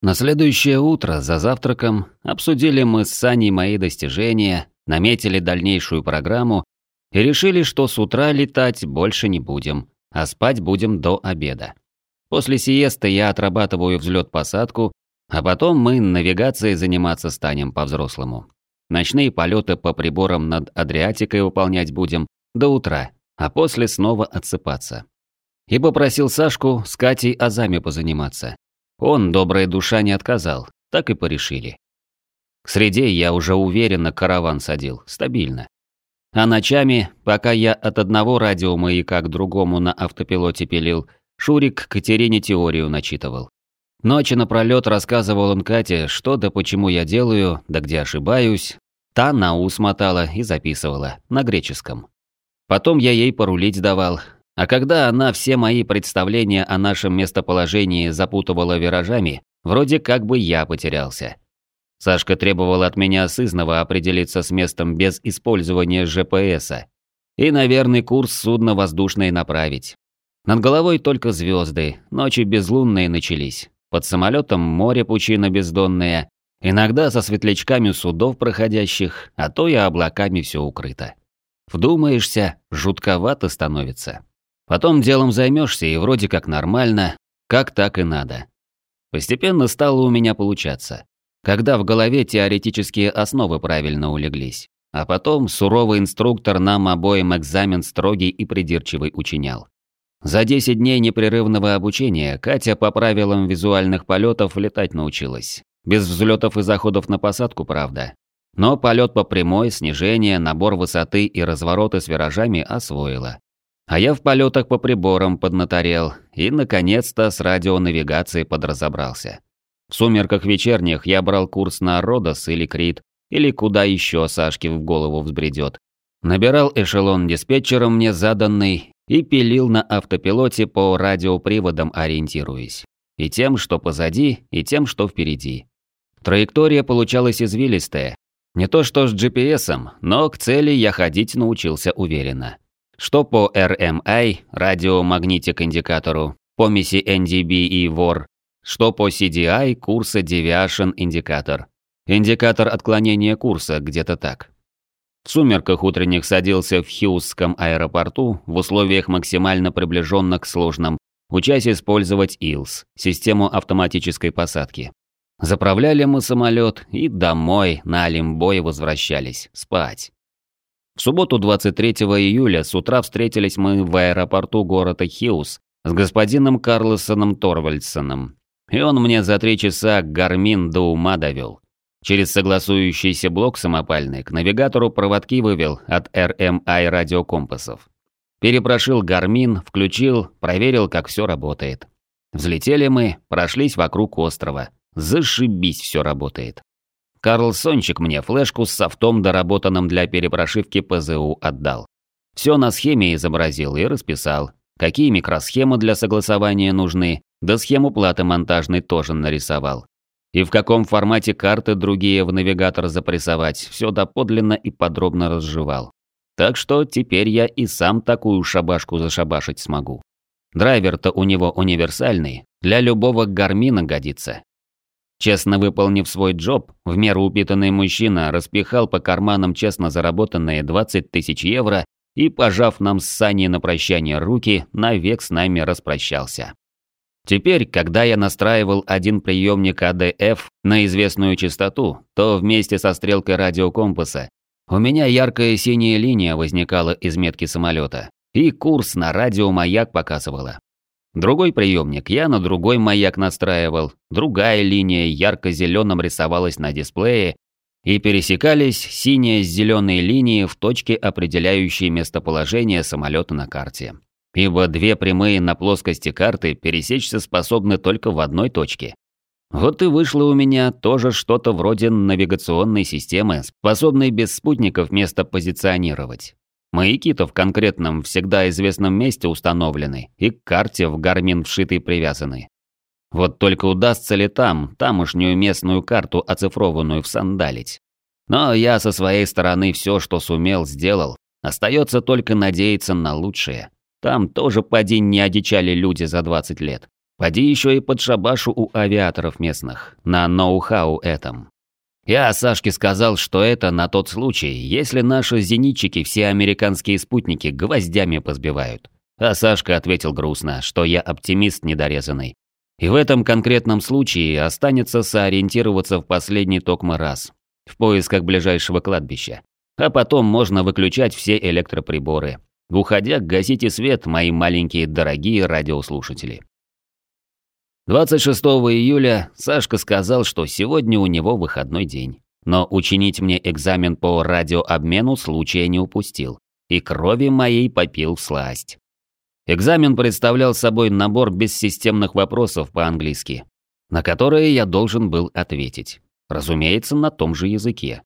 На следующее утро за завтраком обсудили мы с Саней мои достижения, наметили дальнейшую программу и решили, что с утра летать больше не будем, а спать будем до обеда. После сиесты я отрабатываю взлет-посадку, а потом мы навигацией заниматься станем по-взрослому. Ночные полеты по приборам над Адриатикой выполнять будем до утра, а после снова отсыпаться. И попросил Сашку с Катей азами позаниматься. Он, добрая душа, не отказал, так и порешили. К среде я уже уверенно караван садил, стабильно. А ночами, пока я от одного радиомаяка к другому на автопилоте пилил, Шурик Катерине теорию начитывал. Ночи напролёт рассказывал он Кате, что да почему я делаю, да где ошибаюсь. Та на ус мотала и записывала, на греческом. Потом я ей порулить давал, а когда она все мои представления о нашем местоположении запутывала виражами, вроде как бы я потерялся. Сашка требовал от меня сызново определиться с местом без использования ЖПСа и на верный курс судно воздушное направить. Над головой только звезды, ночи безлунные начались. Под самолетом море пучина бездонное, иногда со светлячками судов проходящих, а то и облаками все укрыто. Вдумаешься, жутковато становится. Потом делом займешься, и вроде как нормально, как так и надо. Постепенно стало у меня получаться, когда в голове теоретические основы правильно улеглись. А потом суровый инструктор нам обоим экзамен строгий и придирчивый учинял. За 10 дней непрерывного обучения Катя по правилам визуальных полетов летать научилась. Без взлетов и заходов на посадку, правда. Но полет по прямой, снижение, набор высоты и развороты с виражами освоила. А я в полетах по приборам поднаторел и, наконец-то, с радионавигацией подразобрался. В сумерках вечерних я брал курс на Родос или Крит, или куда еще Сашке в голову взбредет. Набирал эшелон диспетчером мне заданный и пилил на автопилоте по радиоприводам ориентируясь. И тем, что позади, и тем, что впереди. Траектория получалась извилистая. Не то что с GPS, но к цели я ходить научился уверенно что по RMI, радиомагнитик-индикатору, помеси NDB и VOR, что по CDI, курса Deviation индикатор. Индикатор отклонения курса, где-то так. В сумерках утренних садился в Хьюзском аэропорту в условиях максимально приближенных к сложным, учась использовать ИЛС, систему автоматической посадки. Заправляли мы самолет и домой на Олимбой возвращались, спать. В субботу 23 июля с утра встретились мы в аэропорту города Хиус с господином Карлосоном Торвальдсоном. И он мне за три часа гармин до ума довел. Через согласующийся блок самопальный к навигатору проводки вывел от RMI радиокомпасов. Перепрошил гармин, включил, проверил, как все работает. Взлетели мы, прошлись вокруг острова. Зашибись все работает. Карл Сончик мне флешку с софтом, доработанным для перепрошивки ПЗУ, отдал. Все на схеме изобразил и расписал, какие микросхемы для согласования нужны, да схему платы монтажной тоже нарисовал. И в каком формате карты другие в навигатор запрессовать, все доподлинно и подробно разжевал. Так что теперь я и сам такую шабашку зашабашить смогу. Драйвер-то у него универсальный, для любого гармина годится. Честно выполнив свой джоб, в меру упитанный мужчина распихал по карманам честно заработанные 20 тысяч евро и, пожав нам с Саней на прощание руки, навек с нами распрощался. Теперь, когда я настраивал один приемник АДФ на известную частоту, то вместе со стрелкой радиокомпаса у меня яркая синяя линия возникала из метки самолета, и курс на радиомаяк показывала. Другой приемник я на другой маяк настраивал, другая линия ярко-зеленым рисовалась на дисплее, и пересекались синие с зеленой линии в точке, определяющей местоположение самолета на карте. Ибо две прямые на плоскости карты пересечься способны только в одной точке. Вот и вышло у меня тоже что-то вроде навигационной системы, способной без спутников место позиционировать. Маяки-то в конкретном, всегда известном месте установлены и к карте в гармин вшитой привязаны. Вот только удастся ли там, тамошнюю местную карту оцифрованную всандалить. Но я со своей стороны все, что сумел, сделал. Остается только надеяться на лучшее. Там тоже поди не одичали люди за 20 лет. Поди еще и под шабашу у авиаторов местных, на ноу-хау этом. Я Сашке сказал, что это на тот случай, если наши зенитчики все американские спутники гвоздями позбивают. А Сашка ответил грустно, что я оптимист недорезанный. И в этом конкретном случае останется соориентироваться в последний токмо раз, в поисках ближайшего кладбища. А потом можно выключать все электроприборы. Уходя, гасите свет, мои маленькие дорогие радиослушатели. 26 июля Сашка сказал, что сегодня у него выходной день. Но учинить мне экзамен по радиообмену случая не упустил. И крови моей попил сласть. Экзамен представлял собой набор бессистемных вопросов по-английски, на которые я должен был ответить. Разумеется, на том же языке.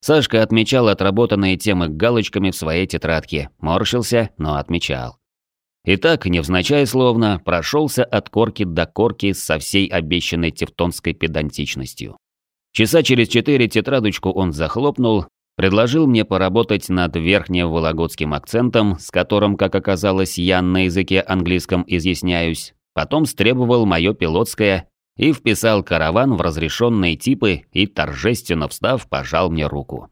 Сашка отмечал отработанные темы галочками в своей тетрадке, морщился, но отмечал. Итак, невзначай словно, прошелся от корки до корки со всей обещанной тевтонской педантичностью. Часа через четыре тетрадочку он захлопнул, Предложил мне поработать над верхневологодским акцентом, с которым, как оказалось, я на языке английском изъясняюсь. Потом стребовал мое пилотское и вписал караван в разрешенные типы и, торжественно встав, пожал мне руку.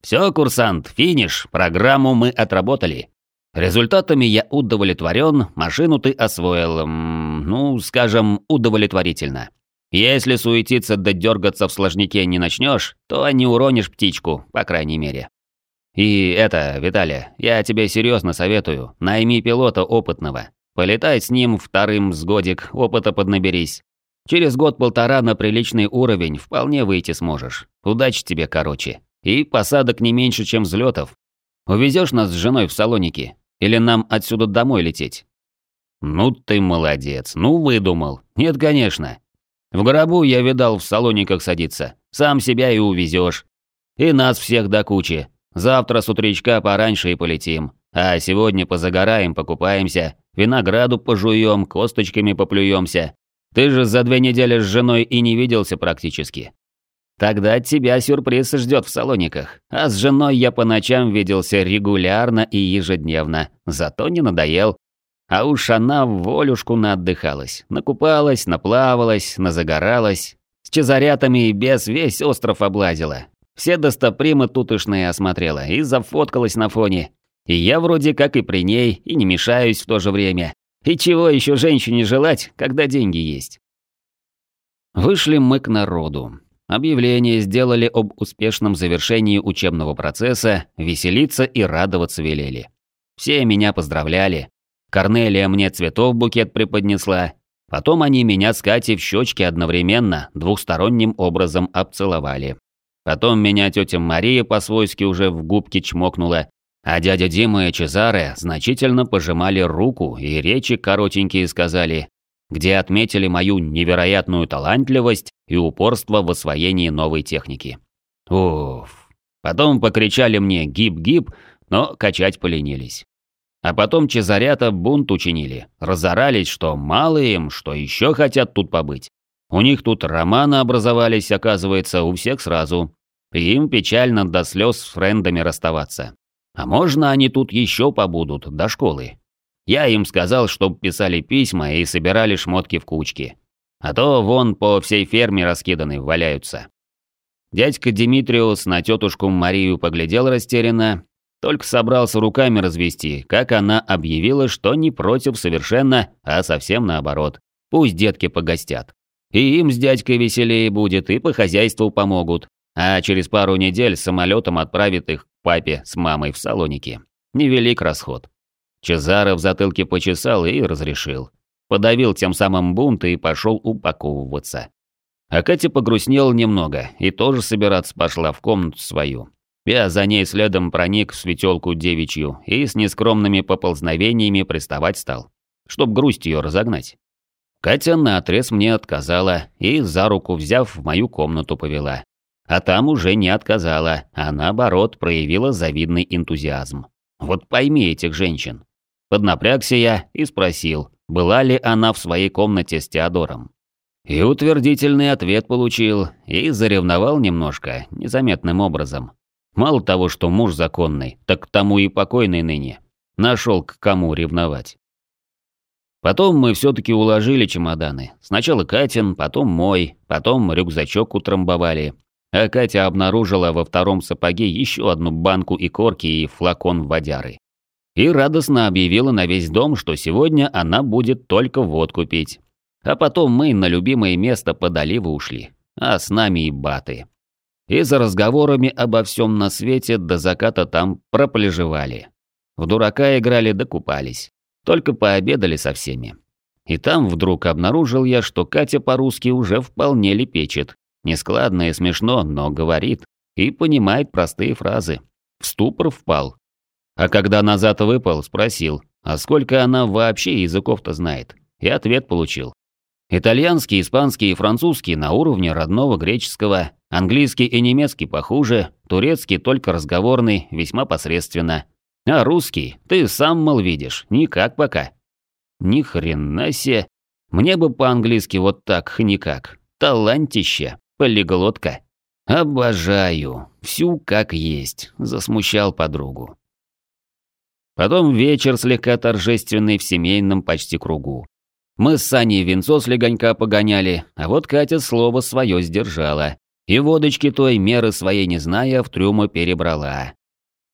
«Все, курсант, финиш, программу мы отработали. Результатами я удовлетворен, машину ты освоил, ну, скажем, удовлетворительно. Если суетиться да дергаться в сложнике не начнешь, то не уронишь птичку, по крайней мере. И это, Виталия, я тебе серьезно советую, найми пилота опытного. Полетай с ним вторым с годик, опыта поднаберись. Через год-полтора на приличный уровень вполне выйти сможешь. Удачи тебе, короче. И посадок не меньше, чем взлетов. Увезешь нас с женой в Салоники? Или нам отсюда домой лететь? Ну ты молодец, ну выдумал. Нет, конечно. В гробу я видал в салониках садиться. Сам себя и увезешь. И нас всех до кучи. Завтра с утречка пораньше и полетим. А сегодня позагораем, покупаемся, винограду пожуем, косточками поплюемся. Ты же за две недели с женой и не виделся практически. Тогда тебя сюрприз ждет в салониках. А с женой я по ночам виделся регулярно и ежедневно. Зато не надоел. А уж она в волюшку наотдыхалась, накупалась, наплавалась, назагоралась. С чезарятами и без весь остров облазила. Все достопримы тутышные осмотрела и зафоткалась на фоне. И я вроде как и при ней, и не мешаюсь в то же время. И чего еще женщине желать, когда деньги есть? Вышли мы к народу. Объявление сделали об успешном завершении учебного процесса, веселиться и радоваться велели. Все меня поздравляли, Корнелия мне цветов букет преподнесла. Потом они меня с Катей в щечки одновременно, двухсторонним образом обцеловали. Потом меня тетя Мария по-свойски уже в губки чмокнула, а дядя Дима и Чезаре значительно пожимали руку и речи коротенькие сказали, где отметили мою невероятную талантливость и упорство в освоении новой техники. Уф. Потом покричали мне «гиб-гиб», но качать поленились. А потом Чезарята бунт учинили, разорались, что мало им, что еще хотят тут побыть. У них тут романы образовались, оказывается, у всех сразу. И им печально до слез с френдами расставаться. А можно они тут еще побудут, до школы? Я им сказал, чтоб писали письма и собирали шмотки в кучки. А то вон по всей ферме раскиданы, валяются. Дядька Димитриус на тетушку Марию поглядел растерянно только собрался руками развести, как она объявила, что не против совершенно, а совсем наоборот. Пусть детки погостят. И им с дядькой веселее будет, и по хозяйству помогут. А через пару недель самолетом отправит их к папе с мамой в Салоники. Невелик расход. Чезаро в затылке почесал и разрешил. Подавил тем самым бунт и пошел упаковываться. А Катя погрустнела немного и тоже собираться пошла в комнату свою. Я за ней следом проник в светелку девичью и с нескромными поползновениями приставать стал, чтоб грусть ее разогнать. Катя наотрез мне отказала и, за руку взяв, в мою комнату повела. А там уже не отказала, а наоборот проявила завидный энтузиазм. Вот пойми этих женщин. Поднапрягся я и спросил, была ли она в своей комнате с Теодором. И утвердительный ответ получил, и заревновал немножко, незаметным образом. Мало того, что муж законный, так тому и покойный ныне. Нашел к кому ревновать. Потом мы все-таки уложили чемоданы. Сначала Катин, потом мой, потом рюкзачок утрамбовали. А Катя обнаружила во втором сапоге еще одну банку и корки и флакон водяры. И радостно объявила на весь дом, что сегодня она будет только водку пить. А потом мы на любимое место под оливы ушли. А с нами и баты. И за разговорами обо всем на свете до заката там прополежевали. В дурака играли да купались. Только пообедали со всеми. И там вдруг обнаружил я, что Катя по-русски уже вполне лепечет. Нескладно и смешно, но говорит. И понимает простые фразы. В ступор впал. А когда назад выпал, спросил, а сколько она вообще языков-то знает? И ответ получил. Итальянский, испанский и французский на уровне родного греческого, английский и немецкий похуже, турецкий только разговорный, весьма посредственно, а русский, ты сам, мол, видишь, никак пока. Ни хрена себе. Мне бы по-английски вот так никак. Талантище, полиглотка. Обожаю. Всю как есть, засмущал подругу. Потом вечер слегка торжественный в семейном почти кругу. Мы с Саней венцо слегонька погоняли, а вот Катя слово свое сдержала. И водочки той меры своей не зная в трюму перебрала.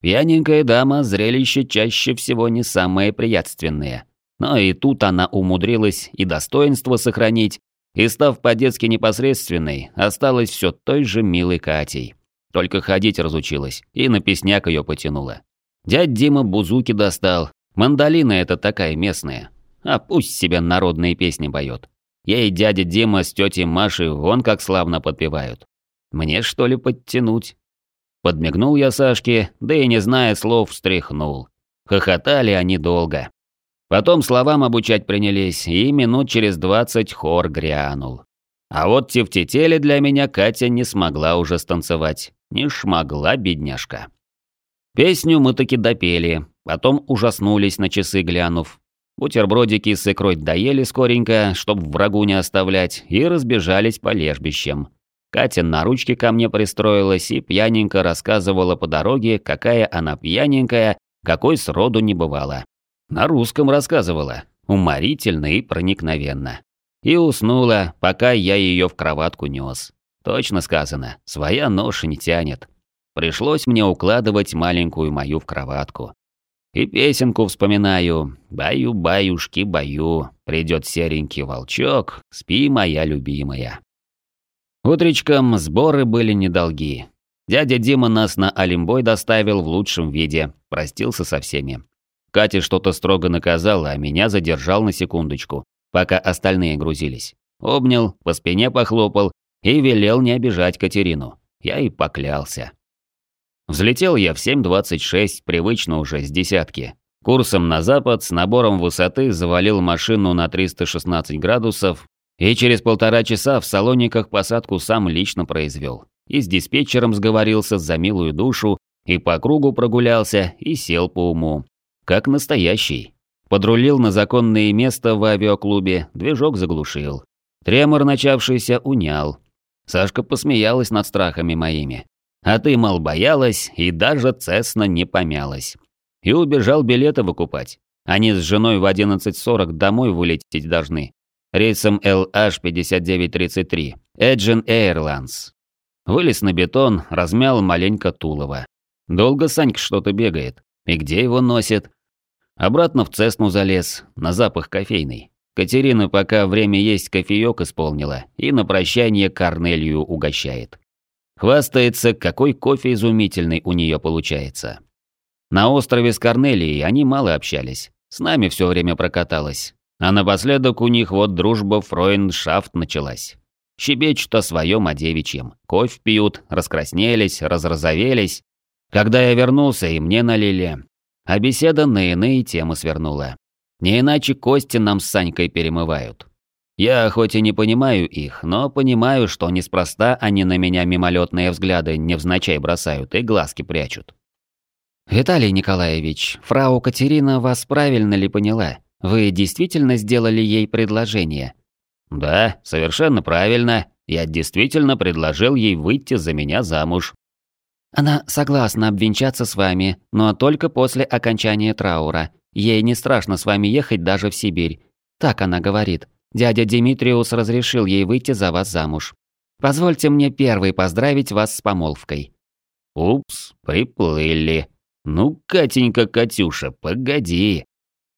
Пьяненькая дама – зрелище чаще всего не самое приятственное. Но и тут она умудрилась и достоинство сохранить, и, став по-детски непосредственной, осталась все той же милой Катей. Только ходить разучилась, и на песняк ее потянула. Дядь Дима бузуки достал, мандолина это такая местная. А пусть себе народные песни поет. Ей дядя Дима с тетей Машей вон как славно подпевают. Мне что ли подтянуть? Подмигнул я Сашке, да и не зная слов, встряхнул. Хохотали они долго. Потом словам обучать принялись, и минут через двадцать хор грянул. А вот тефтетели для меня Катя не смогла уже станцевать. Не шмогла, бедняжка. Песню мы таки допели, потом ужаснулись на часы глянув. Бутербродики с икрой доели скоренько, чтоб врагу не оставлять, и разбежались по лежбищам. Катя на ручке ко мне пристроилась и пьяненько рассказывала по дороге, какая она пьяненькая, какой сроду не бывала. На русском рассказывала, уморительно и проникновенно. И уснула, пока я ее в кроватку нес. Точно сказано, своя ноша не тянет. Пришлось мне укладывать маленькую мою в кроватку. И песенку вспоминаю. Баю-баюшки, баю, придет серенький волчок, спи, моя любимая. Утречком сборы были недолги. Дядя Дима нас на Олимбой доставил в лучшем виде, простился со всеми. Катя что-то строго наказал, а меня задержал на секундочку, пока остальные грузились. Обнял, по спине похлопал и велел не обижать Катерину. Я и поклялся. Взлетел я в 7.26, привычно уже с десятки. Курсом на запад с набором высоты завалил машину на 316 градусов и через полтора часа в салониках посадку сам лично произвел. И с диспетчером сговорился за милую душу, и по кругу прогулялся, и сел по уму. Как настоящий. Подрулил на законное место в авиаклубе, движок заглушил. Тремор начавшийся унял. Сашка посмеялась над страхами моими. А ты, мол, боялась, и даже Цесна не помялась. И убежал билеты выкупать. Они с женой в 11.40 домой вылететь должны рейсом LH5933, Edgen Airlines. Вылез на бетон, размял маленько Тулова. Долго Санька что-то бегает. И где его носит? Обратно в Цесну залез, на запах кофейный. Катерина пока время есть кофеек исполнила и на прощание Корнелию угощает. Хвастается, какой кофе изумительный у нее получается. На острове с Корнелией они мало общались. С нами все время прокаталась. А напоследок у них вот дружба фройндшафт началась. Щебечут о своем о девичьем. Кофе пьют, раскраснелись, разразовелись. Когда я вернулся, и мне налили. А беседа на иные темы свернула. Не иначе кости нам с Санькой перемывают. Я хоть и не понимаю их, но понимаю, что неспроста они на меня мимолетные взгляды невзначай бросают и глазки прячут. «Виталий Николаевич, фрау Катерина вас правильно ли поняла?» Вы действительно сделали ей предложение? Да, совершенно правильно. Я действительно предложил ей выйти за меня замуж. Она согласна обвенчаться с вами, но только после окончания траура. Ей не страшно с вами ехать даже в Сибирь. Так она говорит. Дядя Димитриус разрешил ей выйти за вас замуж. Позвольте мне первой поздравить вас с помолвкой». «Упс, приплыли. Ну, Катенька, Катюша, погоди.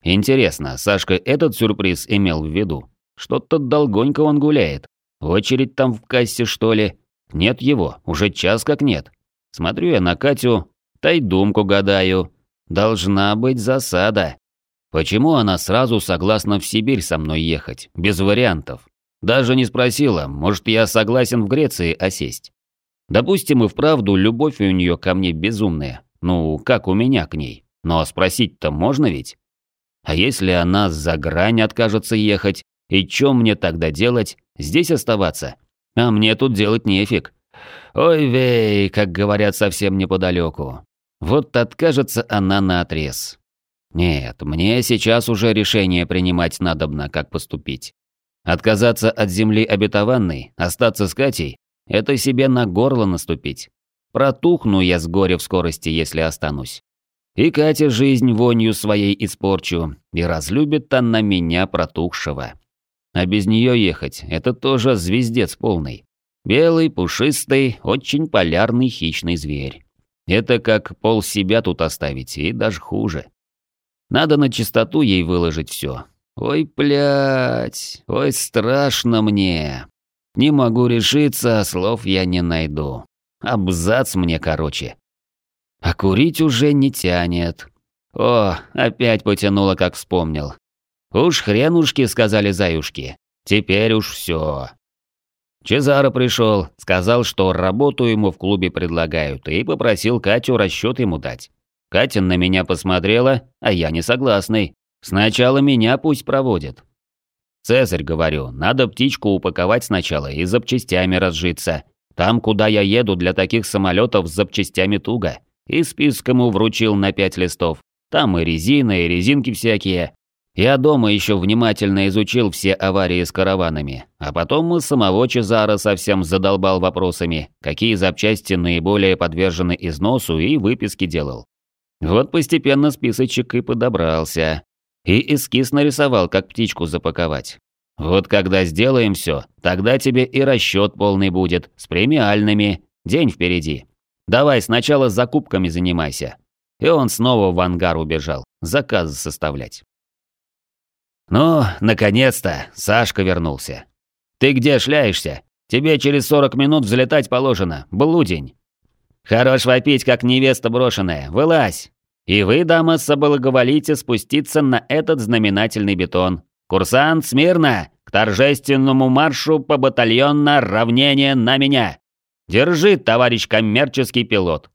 Интересно, Сашка этот сюрприз имел в виду? Что-то долгонько он гуляет. Очередь там в кассе, что ли? Нет его, уже час как нет. Смотрю я на Катю, тайдумку гадаю. Должна быть засада. Почему она сразу согласна в Сибирь со мной ехать, без вариантов? Даже не спросила, может, я согласен в Греции осесть. Допустим, и вправду любовь у нее ко мне безумная. Ну, как у меня к ней. Но спросить-то можно ведь? А если она за грань откажется ехать, и чё мне тогда делать? Здесь оставаться? А мне тут делать нефиг. Ой, вей, как говорят совсем неподалеку. Вот откажется она на отрез. Нет, мне сейчас уже решение принимать надобно, как поступить. Отказаться от земли обетованной, остаться с Катей – это себе на горло наступить. Протухну я с горя в скорости, если останусь. И Катя жизнь вонью своей испорчу, и разлюбит она меня протухшего. А без нее ехать – это тоже звездец полный. Белый, пушистый, очень полярный хищный зверь. Это как пол себя тут оставить, и даже хуже. Надо на чистоту ей выложить все. Ой, блядь, ой, страшно мне. Не могу решиться, а слов я не найду. Абзац мне короче. А курить уже не тянет. О, опять потянуло, как вспомнил. Уж хренушки, сказали заюшки. Теперь уж все. Чезаро пришел, сказал, что работу ему в клубе предлагают, и попросил Катю расчет ему дать. Катя на меня посмотрела, а я не согласный. Сначала меня пусть проводит. Цезарь, говорю, надо птичку упаковать сначала и запчастями разжиться. Там, куда я еду, для таких самолетов с запчастями туго и список ему вручил на пять листов. Там и резина, и резинки всякие. Я дома еще внимательно изучил все аварии с караванами, а потом мы самого Чезара совсем задолбал вопросами, какие запчасти наиболее подвержены износу и выписки делал. Вот постепенно списочек и подобрался. И эскиз нарисовал, как птичку запаковать. Вот когда сделаем все, тогда тебе и расчет полный будет, с премиальными. День впереди. Давай сначала закупками занимайся. И он снова в ангар убежал, заказы составлять. Ну, наконец-то, Сашка вернулся. Ты где шляешься? Тебе через 40 минут взлетать положено, блудень. Хорош вопить, как невеста брошенная, вылазь. И вы, дама, соблаговолите спуститься на этот знаменательный бетон. Курсант, смирно! К торжественному маршу по батальонно равнение на меня! Держи, товарищ коммерческий пилот.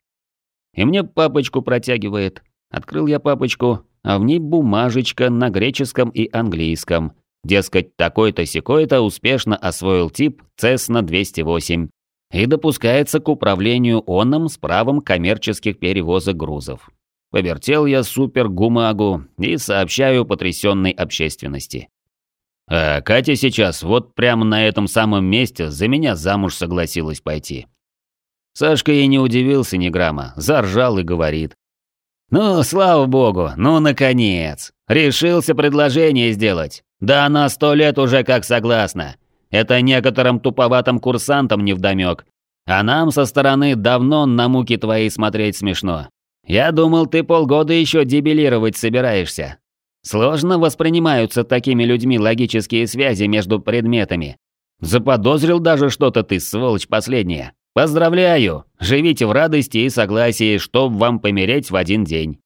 И мне папочку протягивает. Открыл я папочку, а в ней бумажечка на греческом и английском. Дескать, такой-то секой-то успешно освоил тип Cessna 208 и допускается к управлению оном с правом коммерческих перевозок грузов. Повертел я супер-гумагу и сообщаю потрясенной общественности. А Катя сейчас вот прямо на этом самом месте за меня замуж согласилась пойти. Сашка и не удивился ни грамма, заржал и говорит. «Ну, слава богу, ну, наконец! Решился предложение сделать. Да она сто лет уже как согласна. Это некоторым туповатым курсантам невдомёк. А нам со стороны давно на муки твои смотреть смешно. Я думал, ты полгода еще дебилировать собираешься. Сложно воспринимаются такими людьми логические связи между предметами. Заподозрил даже что-то ты, сволочь последняя. Поздравляю! Живите в радости и согласии, чтоб вам помереть в один день.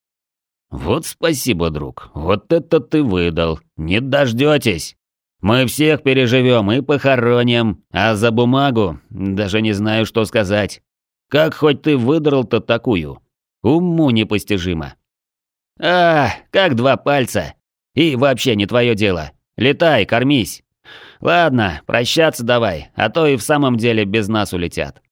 Вот спасибо, друг. Вот это ты выдал. Не дождетесь. Мы всех переживем и похороним, а за бумагу даже не знаю, что сказать. Как хоть ты выдрал-то такую? Уму непостижимо. «А, как два пальца. И вообще не твое дело. Летай, кормись. Ладно, прощаться давай, а то и в самом деле без нас улетят».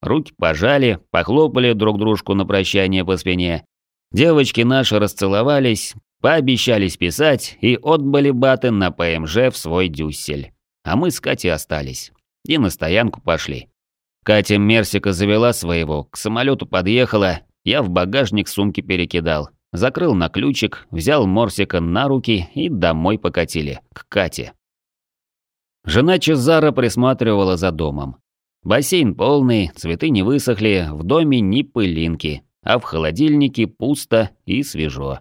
Руки пожали, похлопали друг дружку на прощание по спине. Девочки наши расцеловались, пообещались писать и отбыли баты на ПМЖ в свой дюссель. А мы с Катей остались. И на стоянку пошли. Катя Мерсика завела своего, к самолету подъехала, я в багажник сумки перекидал. закрыл на ключик, взял Морсика на руки и домой покатили, к Кате. Жена Чезара присматривала за домом. Бассейн полный, цветы не высохли, в доме ни пылинки, а в холодильнике пусто и свежо.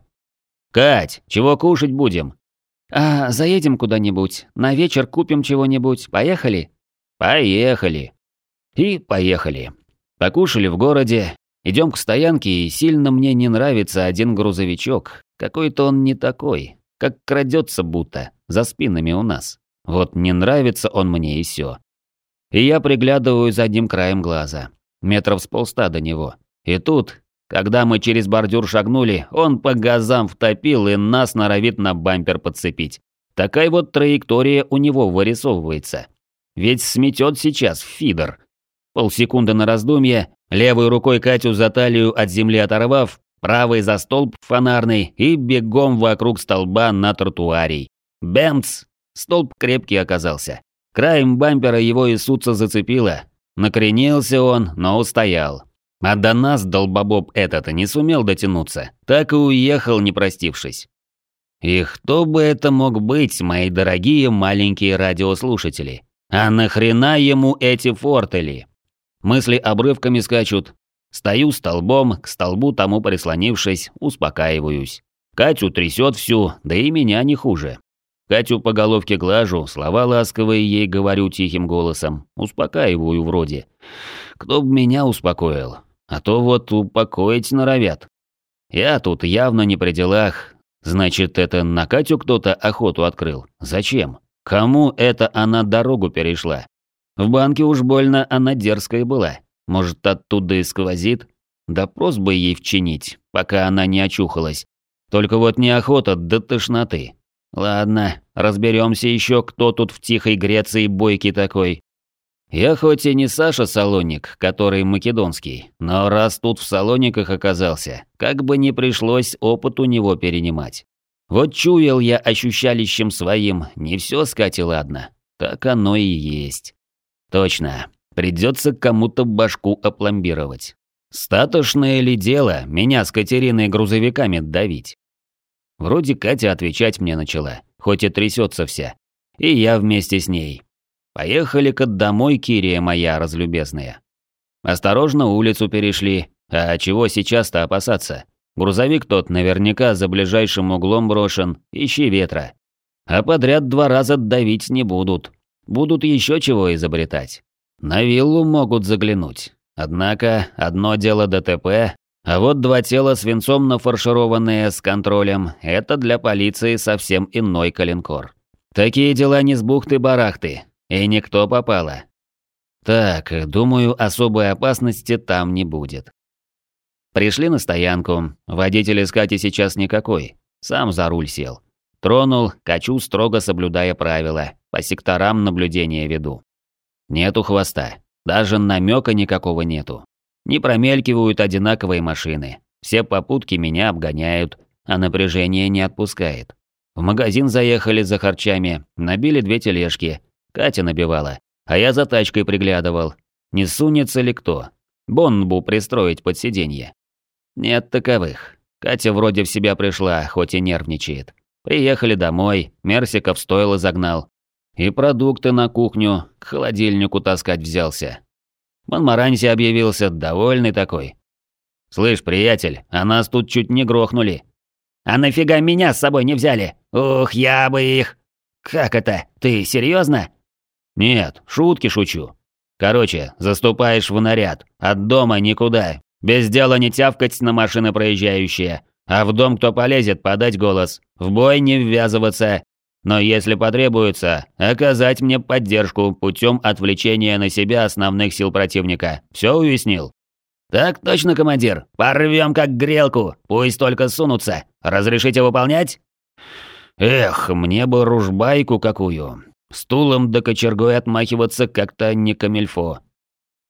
«Кать, чего кушать будем?» «А, заедем куда-нибудь, на вечер купим чего-нибудь, поехали?» «Поехали». И поехали. Покушали в городе, идем к стоянке, и сильно мне не нравится один грузовичок. Какой-то он не такой, как крадется будто, за спинами у нас. Вот не нравится он мне и все. И я приглядываю за одним краем глаза, метров с полста до него. И тут, когда мы через бордюр шагнули, он по газам втопил и нас норовит на бампер подцепить. Такая вот траектория у него вырисовывается. Ведь сметет сейчас фидер. Полсекунды на раздумье, левой рукой Катю за талию от земли оторвав, правой за столб фонарный и бегом вокруг столба на тротуарий. Бэмц! Столб крепкий оказался. Краем бампера его и суца зацепило. Накренился он, но устоял. А до нас долбобоб этот не сумел дотянуться, так и уехал, не простившись. И кто бы это мог быть, мои дорогие маленькие радиослушатели? А нахрена ему эти фортели? Мысли обрывками скачут. Стою столбом, к столбу тому прислонившись, успокаиваюсь. Катю трясет всю, да и меня не хуже. Катю по головке глажу, слова ласковые ей говорю тихим голосом, успокаиваю вроде. Кто б меня успокоил? А то вот упокоить норовят. Я тут явно не при делах. Значит, это на Катю кто-то охоту открыл. Зачем? Кому это она дорогу перешла? В банке уж больно она дерзкая была. Может, оттуда и сквозит? Допрос бы ей вчинить, пока она не очухалась. Только вот неохота до тошноты. Ладно, разберемся еще, кто тут в тихой Греции бойкий такой. Я хоть и не Саша Салоник, который македонский, но раз тут в Салониках оказался, как бы не пришлось опыт у него перенимать. Вот чуял я ощущалищем своим, не все скати ладно. Так оно и есть. Точно, придется кому-то башку опломбировать. Статушное ли дело меня с Катериной грузовиками давить? Вроде Катя отвечать мне начала, хоть и трясется вся. И я вместе с ней. Поехали-ка домой, Кирия моя разлюбезная. Осторожно улицу перешли. А чего сейчас-то опасаться? Грузовик тот наверняка за ближайшим углом брошен, ищи ветра. А подряд два раза давить не будут. Будут еще чего изобретать. На виллу могут заглянуть. Однако, одно дело ДТП, а вот два тела свинцом нафаршированные с контролем – это для полиции совсем иной калинкор. Такие дела не с бухты-барахты, и никто попало. Так, думаю, особой опасности там не будет. Пришли на стоянку, водитель искать сейчас никакой, сам за руль сел. Тронул, качу, строго соблюдая правила, по секторам наблюдения веду. Нету хвоста, даже намека никакого нету. Не промелькивают одинаковые машины. Все попутки меня обгоняют, а напряжение не отпускает. В магазин заехали за харчами, набили две тележки. Катя набивала, а я за тачкой приглядывал. Не сунется ли кто? Бонбу пристроить под сиденье. Нет таковых. Катя вроде в себя пришла, хоть и нервничает. Приехали домой, Мерсиков стоило загнал. И продукты на кухню, к холодильнику таскать взялся. Монмаранси объявился, довольный такой. «Слышь, приятель, а нас тут чуть не грохнули». «А нафига меня с собой не взяли? Ух, я бы их...» «Как это? Ты серьезно? «Нет, шутки шучу. Короче, заступаешь в наряд, от дома никуда, без дела не тявкать на машины проезжающие, а в дом кто полезет, подать голос, в бой не ввязываться, но если потребуется, оказать мне поддержку путем отвлечения на себя основных сил противника. Все уяснил? Так точно, командир. Порвем как грелку. Пусть только сунутся. Разрешите выполнять? Эх, мне бы ружбайку какую. Стулом да кочергой отмахиваться как-то не камельфо.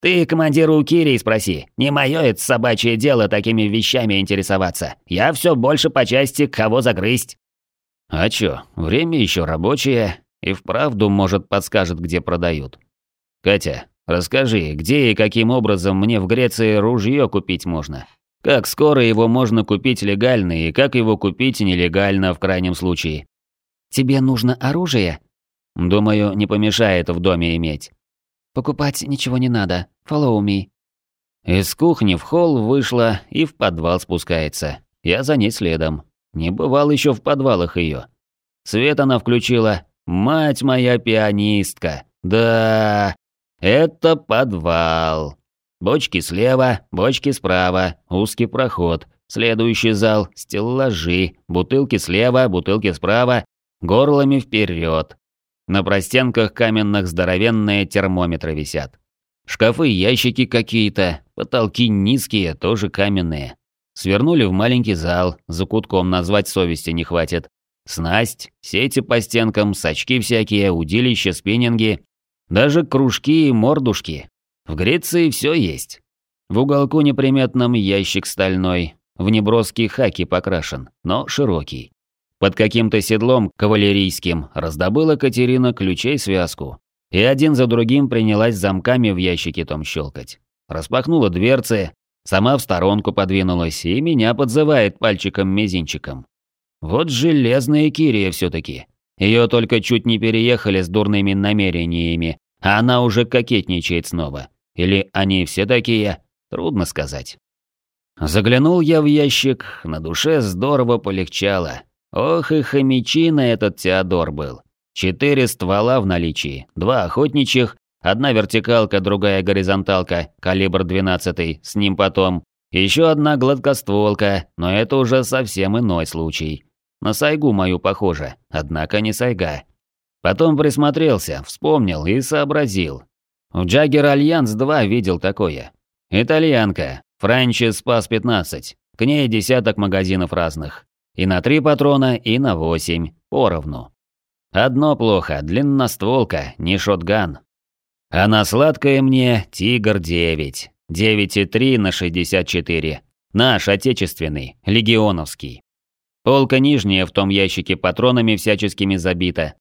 Ты командиру у Кирии спроси. Не мое это собачье дело такими вещами интересоваться. Я все больше по части кого загрызть. А чё, время еще рабочее, и вправду, может, подскажет, где продают. Катя, расскажи, где и каким образом мне в Греции ружье купить можно? Как скоро его можно купить легально и как его купить нелегально в крайнем случае. Тебе нужно оружие? Думаю, не помешает в доме иметь. Покупать ничего не надо. Follow me. Из кухни в холл вышла и в подвал спускается. Я за ней следом. Не бывал еще в подвалах ее. Свет она включила. Мать моя пианистка. Да, это подвал. Бочки слева, бочки справа, узкий проход. Следующий зал, стеллажи, бутылки слева, бутылки справа, горлами вперед. На простенках каменных здоровенные термометры висят. Шкафы ящики какие-то, потолки низкие, тоже каменные. Свернули в маленький зал, за кутком назвать совести не хватит. Снасть, сети по стенкам, сачки всякие, удилища, спиннинги, даже кружки и мордушки. В Греции все есть. В уголку неприметном ящик стальной, в неброский хаки покрашен, но широкий. Под каким-то седлом кавалерийским раздобыла Катерина ключей связку, и один за другим принялась замками в ящике том щелкать. Распахнула дверцы, сама в сторонку подвинулась и меня подзывает пальчиком-мизинчиком. Вот железная Кирия все-таки. Ее только чуть не переехали с дурными намерениями, а она уже кокетничает снова. Или они все такие, трудно сказать. Заглянул я в ящик, на душе здорово полегчало. Ох и хомячина этот Теодор был. Четыре ствола в наличии, два охотничьих, одна вертикалка, другая горизонталка, калибр 12, с ним потом. Еще одна гладкостволка, но это уже совсем иной случай. На сайгу мою похоже, однако не сайга. Потом присмотрелся, вспомнил и сообразил. В Jagged Alliance 2 видел такое. Итальянка, Franchi SPAS-15. К ней десяток магазинов разных. И на три патрона, и на восемь. Поровну. Одно плохо, длинностволка, не shotgun. А на сладкое мне Тигр-9. 9,3 на 64. Наш, отечественный, легионовский. Полка нижняя в том ящике патронами всяческими забита.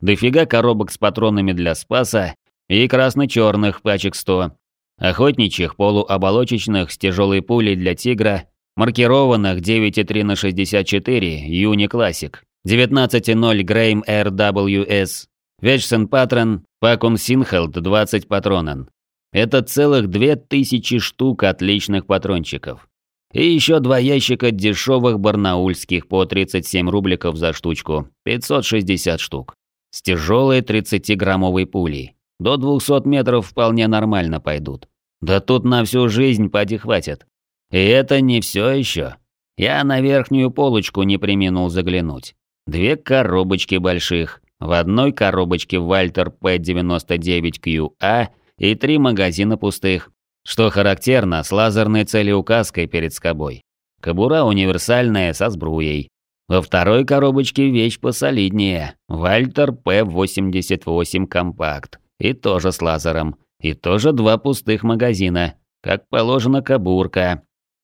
Дофига коробок с патронами для спаса и красно-черных пачек 100. Охотничьих полуоболочечных с тяжелой пулей для тигра, маркированных 9,3 на 64 Юни Классик, 19,0 Грейм RWS, Вечсен Патрон, Пакун Синхелд 20 патронен. Это целых 2000 штук отличных патрончиков. И еще два ящика дешевых барнаульских по 37 рубликов за штучку, 560 штук. С тяжелой 30-граммовой пулей. До 200 метров вполне нормально пойдут. Да тут на всю жизнь поди хватит. И это не все еще. Я на верхнюю полочку не приминул заглянуть. Две коробочки больших. В одной коробочке Вальтер П-99QA и три магазина пустых. Что характерно, с лазерной целеуказкой перед скобой. Кобура универсальная со сбруей. Во второй коробочке вещь посолиднее. Вальтер П-88 компакт. И тоже с лазером. И тоже два пустых магазина. Как положено, кобурка.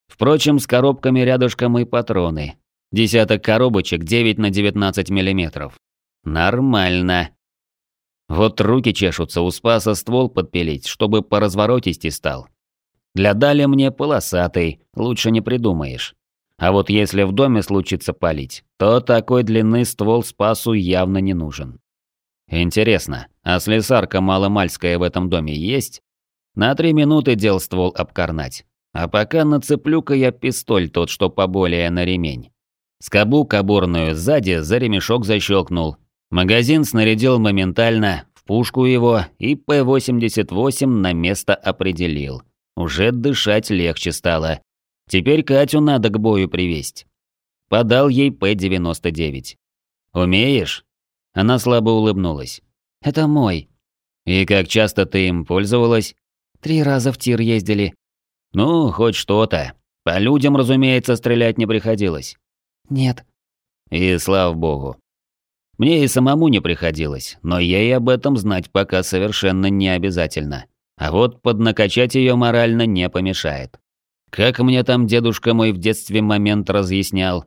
Впрочем, с коробками рядышком и патроны. Десяток коробочек 9 на 19 миллиметров. Нормально. Вот руки чешутся у Спаса ствол подпилить, чтобы по разворотисти стал. Для Дали мне полосатый, лучше не придумаешь. А вот если в доме случится палить, то такой длины ствол Спасу явно не нужен. Интересно, а слесарка маломальская в этом доме есть? На три минуты дел ствол обкорнать. А пока нацеплю-ка я пистоль тот, что поболее на ремень. Скобу кобурную сзади за ремешок защелкнул, Магазин снарядил моментально, в пушку его, и П-88 на место определил. Уже дышать легче стало. Теперь Катю надо к бою привесть. Подал ей П-99. «Умеешь?» Она слабо улыбнулась. «Это мой». «И как часто ты им пользовалась?» «Три раза в тир ездили». «Ну, хоть что-то. По людям, разумеется, стрелять не приходилось». «Нет». «И слава богу. Мне и самому не приходилось, но ей об этом знать пока совершенно не обязательно. А вот поднакачать ее морально не помешает. Как мне там дедушка мой в детстве момент разъяснял.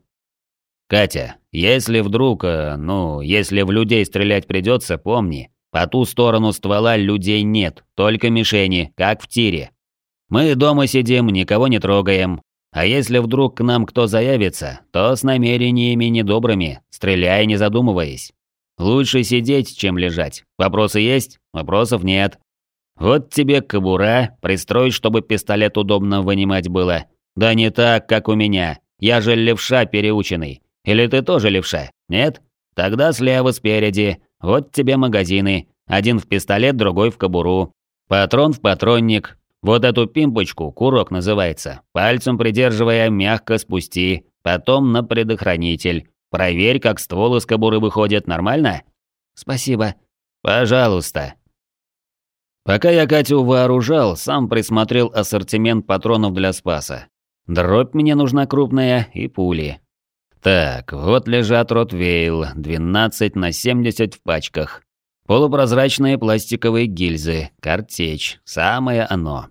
«Катя, если вдруг, э, ну, если в людей стрелять придется, помни, по ту сторону ствола людей нет, только мишени, как в тире. Мы дома сидим, никого не трогаем. А если вдруг к нам кто заявится, то с намерениями недобрыми, стреляй не задумываясь. Лучше сидеть, чем лежать. Вопросы есть? Вопросов нет. Вот тебе кобура, пристрой, чтобы пистолет удобно вынимать было. Да не так, как у меня. Я же левша переученный. Или ты тоже левша? Нет? Тогда слева спереди. Вот тебе магазины. Один в пистолет, другой в кобуру. Патрон в патронник, вот эту пимпочку, курок называется, пальцем придерживая, мягко спусти, потом на предохранитель. Проверь, как ствол из кобуры выходит, нормально? Спасибо. Пожалуйста. Пока я Катю вооружал, сам присмотрел ассортимент патронов для спаса. Дробь мне нужна крупная и пули. Так, вот лежат Ротвейл, 12 на 70 в пачках. Полупрозрачные пластиковые гильзы, картечь, самое оно.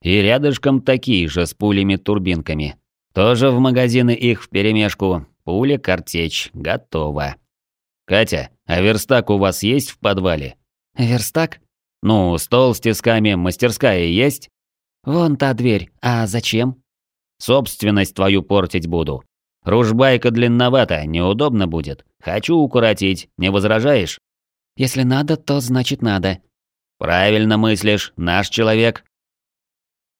И рядышком такие же с пулями-турбинками. Тоже в магазины их вперемешку. Пуля, картечь, готово. Катя, а верстак у вас есть в подвале? Верстак? Ну, стол с тисками, мастерская есть? Вон та дверь. А зачем? Собственность твою портить буду. Ружбайка длинновата, неудобно будет. Хочу укоротить, не возражаешь? Если надо, то значит надо. Правильно мыслишь, наш человек.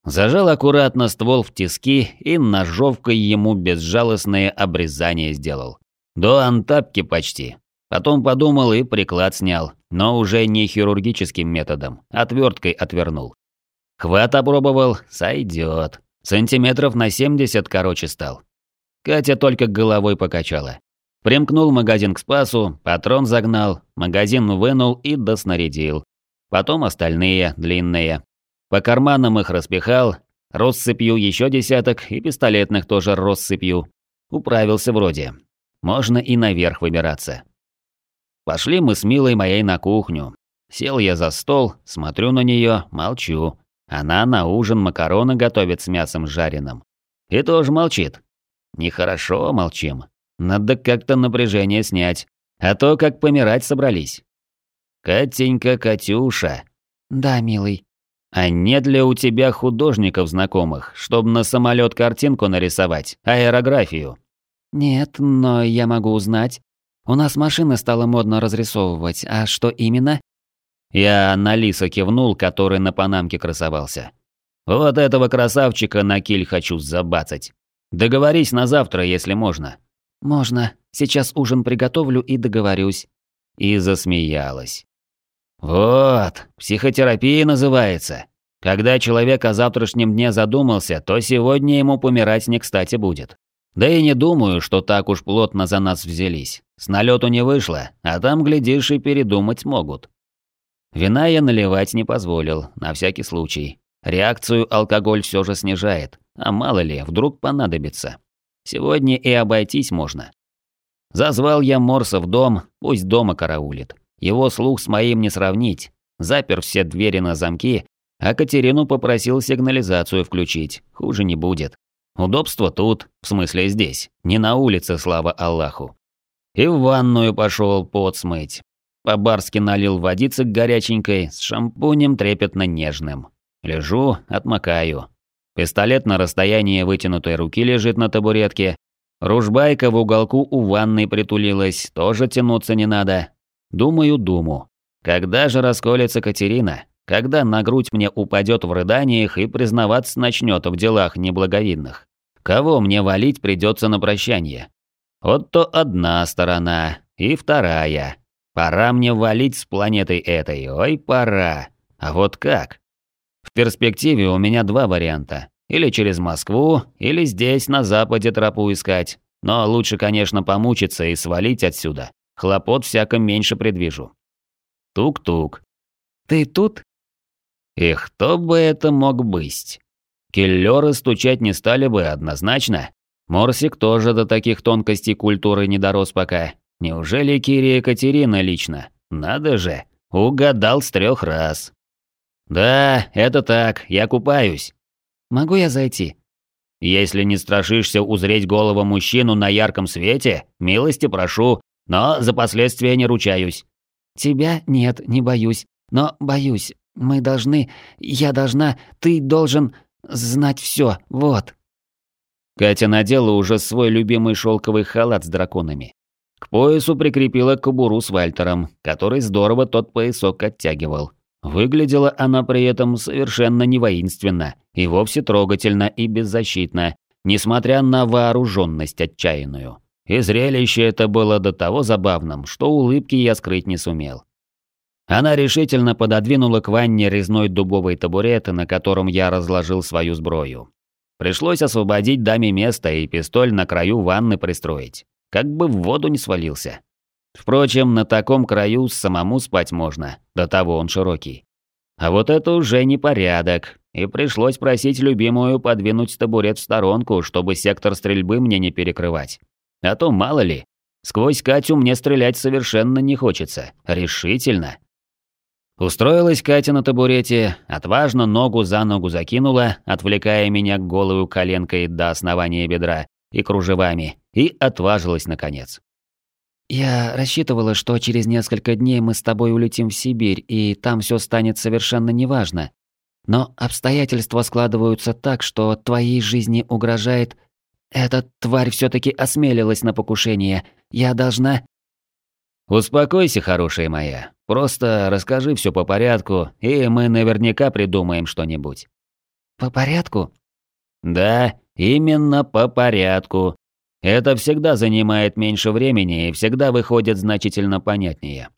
Зажал аккуратно ствол в тиски и ножовкой ему безжалостное обрезание сделал. До антапки почти. Потом подумал и приклад снял, но уже не хирургическим методом, отверткой отвернул. Хват опробовал, сойдет. Сантиметров на 70 короче стал. Катя только головой покачала. Примкнул магазин к спасу, патрон загнал, магазин вынул и доснарядил. Потом остальные, длинные. По карманам их распихал, россыпью еще десяток и пистолетных тоже россыпью. Управился вроде. Можно и наверх выбираться. Пошли мы с Милой моей на кухню. Сел я за стол, смотрю на нее, молчу. Она на ужин макароны готовит с мясом жареным. И тоже молчит. Нехорошо молчим. Надо как-то напряжение снять, а то как помирать собрались. Катенька, Катюша. Да, милый. А нет ли у тебя художников знакомых, чтобы на самолет картинку нарисовать, аэрографию? Нет, но я могу узнать. У нас машина стала модно разрисовывать, а что именно? Я на Лиса кивнул, который на панамке красовался. Вот этого красавчика на киль хочу забацать. Договорись на завтра, если можно. «Можно. Сейчас ужин приготовлю и договорюсь». И засмеялась. «Вот, психотерапия называется. Когда человек о завтрашнем дне задумался, то сегодня ему помирать не кстати будет. Да и не думаю, что так уж плотно за нас взялись. С налету не вышло, а там, глядишь, и передумать могут». Вина я наливать не позволил, на всякий случай. Реакцию алкоголь все же снижает, а мало ли, вдруг понадобится. Сегодня и обойтись можно. Зазвал я Морса в дом, пусть дома караулит. Его слух с моим не сравнить. Запер все двери на замки, а Катерину попросил сигнализацию включить. Хуже не будет. Удобство тут, в смысле здесь, не на улице, слава Аллаху. И в ванную пошел пот смыть. По-барски налил водицы горяченькой, с шампунем трепетно-нежным. Лежу, отмокаю. Пистолет на расстоянии вытянутой руки лежит на табуретке. Ружбайка в уголку у ванной притулилась, тоже тянуться не надо. Думаю, думу. Когда же расколется Катерина? Когда на грудь мне упадет в рыданиях и признаваться начнет в делах неблаговидных? Кого мне валить придется на прощание? Вот то одна сторона, и вторая. Пора мне валить с планетой этой, ой, пора. А вот как? В перспективе у меня два варианта. Или через Москву, или здесь, на западе, тропу искать. Но лучше, конечно, помучиться и свалить отсюда. Хлопот всяко меньше предвижу. Тук-тук. «Ты тут?» И кто бы это мог быть? Киллеры стучать не стали бы однозначно. Морсик тоже до таких тонкостей культуры не дорос пока. Неужели Кири Екатерина лично? Надо же, угадал с трех раз. «Да, это так, я купаюсь». «Могу я зайти?» «Если не страшишься узреть голову мужчину на ярком свете, милости прошу, но за последствия не ручаюсь». «Тебя нет, не боюсь, но боюсь. Мы должны, я должна, ты должен знать все, вот». Катя надела уже свой любимый шелковый халат с драконами. К поясу прикрепила кобуру с Вальтером, который здорово тот поясок оттягивал. Выглядела она при этом совершенно не воинственно, и вовсе трогательно и беззащитно, несмотря на вооруженность отчаянную. И зрелище это было до того забавным, что улыбки я скрыть не сумел. Она решительно пододвинула к ванне резной дубовый табурет, на котором я разложил свою сброю. Пришлось освободить даме место и пистоль на краю ванны пристроить. Как бы в воду не свалился. Впрочем, на таком краю самому спать можно, до того он широкий. А вот это уже непорядок, и пришлось просить любимую подвинуть табурет в сторонку, чтобы сектор стрельбы мне не перекрывать. А то мало ли, сквозь Катю мне стрелять совершенно не хочется, решительно. Устроилась Катя на табурете, отважно ногу за ногу закинула, отвлекая меня голую коленкой до основания бедра и кружевами, и отважилась наконец. «Я рассчитывала, что через несколько дней мы с тобой улетим в Сибирь, и там все станет совершенно неважно. Но обстоятельства складываются так, что твоей жизни угрожает... Эта тварь все таки осмелилась на покушение. Я должна...» «Успокойся, хорошая моя. Просто расскажи все по порядку, и мы наверняка придумаем что-нибудь». «По порядку?» «Да, именно по порядку. Это всегда занимает меньше времени и всегда выходит значительно понятнее.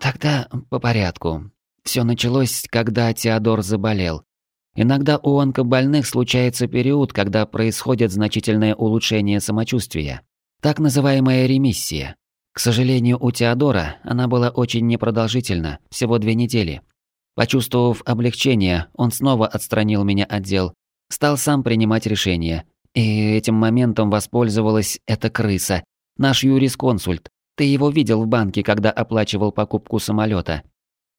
Тогда по порядку. Все началось, когда Теодор заболел. Иногда у онкобольных случается период, когда происходит значительное улучшение самочувствия. Так называемая ремиссия. К сожалению, у Теодора она была очень непродолжительна, всего две недели. Почувствовав облегчение, он снова отстранил меня от дел, стал сам принимать решения, и этим моментом воспользовалась эта крыса, наш юрисконсульт. Ты его видел в банке, когда оплачивал покупку самолета.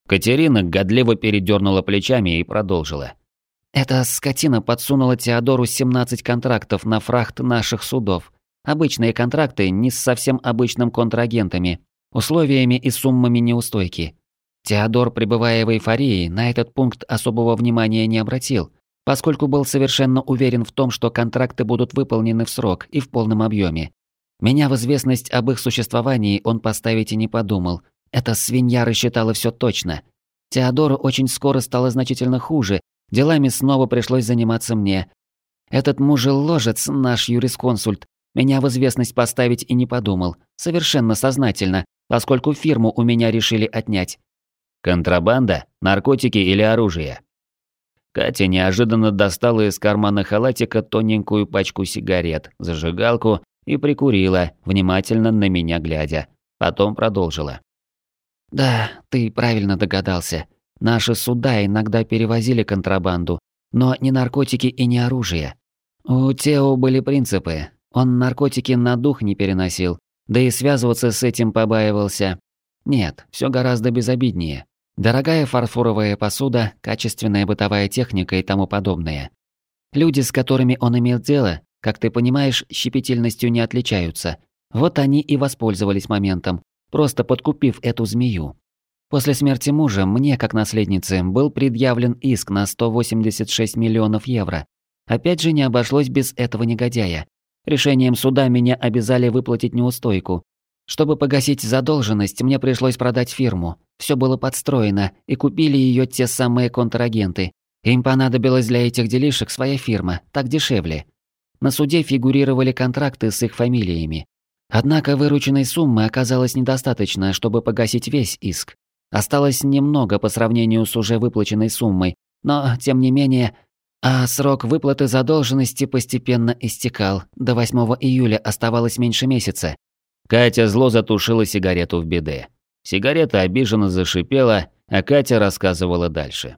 Катерина годливо передернула плечами и продолжила. Эта скотина подсунула Теодору 17 контрактов на фрахт наших судов. Обычные контракты не с совсем обычным контрагентами, условиями и суммами неустойки. Теодор, пребывая в эйфории, на этот пункт особого внимания не обратил, поскольку был совершенно уверен в том, что контракты будут выполнены в срок и в полном объеме. Меня в известность об их существовании он поставить и не подумал. Эта свинья рассчитала все точно. Теодору очень скоро стало значительно хуже, делами снова пришлось заниматься мне. Этот мужеложец, наш юрисконсульт, меня в известность поставить и не подумал, совершенно сознательно, поскольку фирму у меня решили отнять. Контрабанда, наркотики или оружие? Катя неожиданно достала из кармана халатика тоненькую пачку сигарет, зажигалку и прикурила, внимательно на меня глядя. Потом продолжила. «Да, ты правильно догадался. Наши суда иногда перевозили контрабанду, но не наркотики и не оружие. У Тео были принципы. Он наркотики на дух не переносил, да и связываться с этим побаивался. Нет, все гораздо безобиднее. Дорогая фарфоровая посуда, качественная бытовая техника и тому подобное. Люди, с которыми он имел дело, как ты понимаешь, щепетильностью не отличаются. Вот они и воспользовались моментом, просто подкупив эту змею. После смерти мужа мне, как наследнице, был предъявлен иск на 186 миллионов евро. Опять же не обошлось без этого негодяя. Решением суда меня обязали выплатить неустойку, чтобы погасить задолженность, мне пришлось продать фирму. Все было подстроено, и купили ее те самые контрагенты. Им понадобилась для этих делишек своя фирма, так дешевле. На суде фигурировали контракты с их фамилиями. Однако вырученной суммы оказалось недостаточно, чтобы погасить весь иск. Осталось немного по сравнению с уже выплаченной суммой, но, тем не менее, а срок выплаты задолженности постепенно истекал. До 8 июля оставалось меньше месяца. Катя зло затушила сигарету в беде. Сигарета обиженно зашипела, а Катя рассказывала дальше.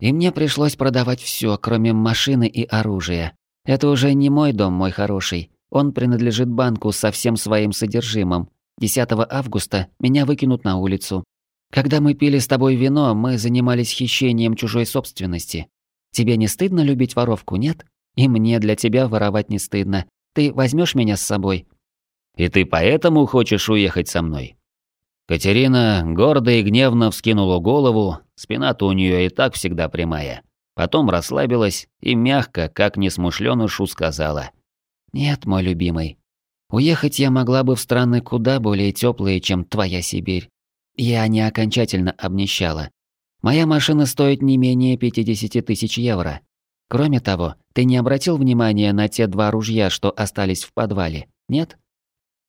«И мне пришлось продавать все, кроме машины и оружия. Это уже не мой дом, мой хороший. Он принадлежит банку со всем своим содержимым. 10 августа меня выкинут на улицу. Когда мы пили с тобой вино, мы занимались хищением чужой собственности. Тебе не стыдно любить воровку, нет? И мне для тебя воровать не стыдно. Ты возьмешь меня с собой? И ты поэтому хочешь уехать со мной?» Катерина гордо и гневно вскинула голову, спина-то у нее и так всегда прямая. Потом расслабилась и мягко, как несмышленышу, сказала. Нет, мой любимый. Уехать я могла бы в страны куда более теплые, чем твоя Сибирь. Я не окончательно обнищала. Моя машина стоит не менее 50 тысяч евро. Кроме того, ты не обратил внимания на те два ружья, что остались в подвале, нет?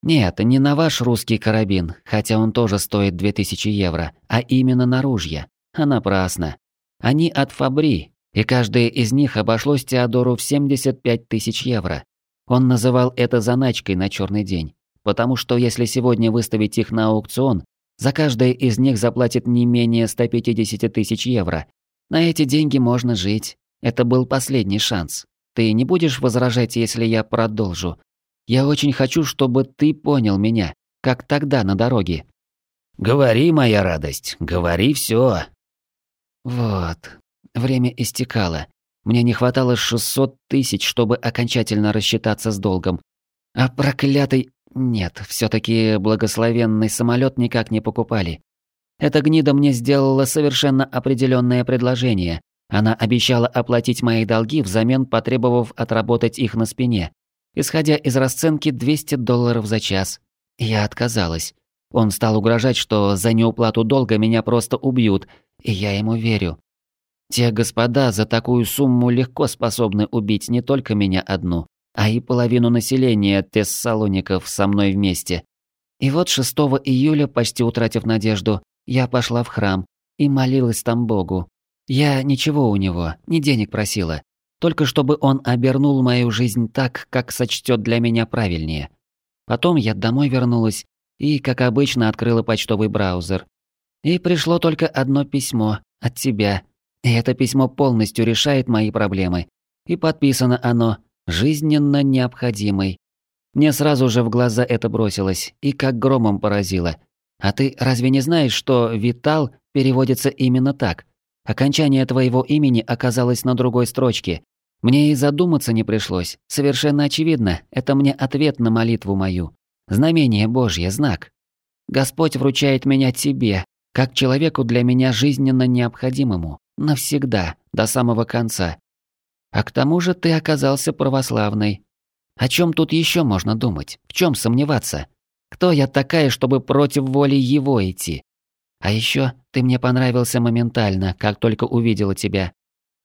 Нет, не на ваш русский карабин, хотя он тоже стоит 2000 евро, а именно на ружья. А напрасно. Они от Фабри, и каждое из них обошлось Теодору в 75 тысяч евро. Он называл это заначкой на черный день, потому что если сегодня выставить их на аукцион, за каждое из них заплатит не менее 150 тысяч евро. На эти деньги можно жить. Это был последний шанс. Ты не будешь возражать, если я продолжу? Я очень хочу, чтобы ты понял меня, как тогда на дороге. Говори, моя радость, говори все. Вот. Время истекало. Мне не хватало 600 тысяч, чтобы окончательно рассчитаться с долгом. А проклятый... Нет, все таки благословенный самолет никак не покупали. Эта гнида мне сделала совершенно определенное предложение. Она обещала оплатить мои долги, взамен потребовав отработать их на спине. Исходя из расценки 200 долларов за час. Я отказалась. Он стал угрожать, что за неуплату долга меня просто убьют, и я ему верю. Те господа за такую сумму легко способны убить не только меня одну, а и половину населения Тессалоников со мной вместе. И вот 6 июля, почти утратив надежду, я пошла в храм и молилась там Богу. Я ничего у него, ни денег просила, только чтобы он обернул мою жизнь так, как сочтет для меня правильнее. Потом я домой вернулась и, как обычно, открыла почтовый браузер. И пришло только одно письмо от тебя. И это письмо полностью решает мои проблемы. И подписано оно жизненно необходимой. Мне сразу же в глаза это бросилось и как громом поразило. А ты разве не знаешь, что «Витал» переводится именно так? Окончание твоего имени оказалось на другой строчке. Мне и задуматься не пришлось. Совершенно очевидно, это мне ответ на молитву мою. Знамение Божье, знак. Господь вручает меня тебе, как человеку для меня жизненно необходимому, навсегда, до самого конца. А к тому же ты оказался православной. О чем тут еще можно думать? В чем сомневаться? Кто я такая, чтобы против воли его идти? А еще ты мне понравился моментально, как только увидела тебя.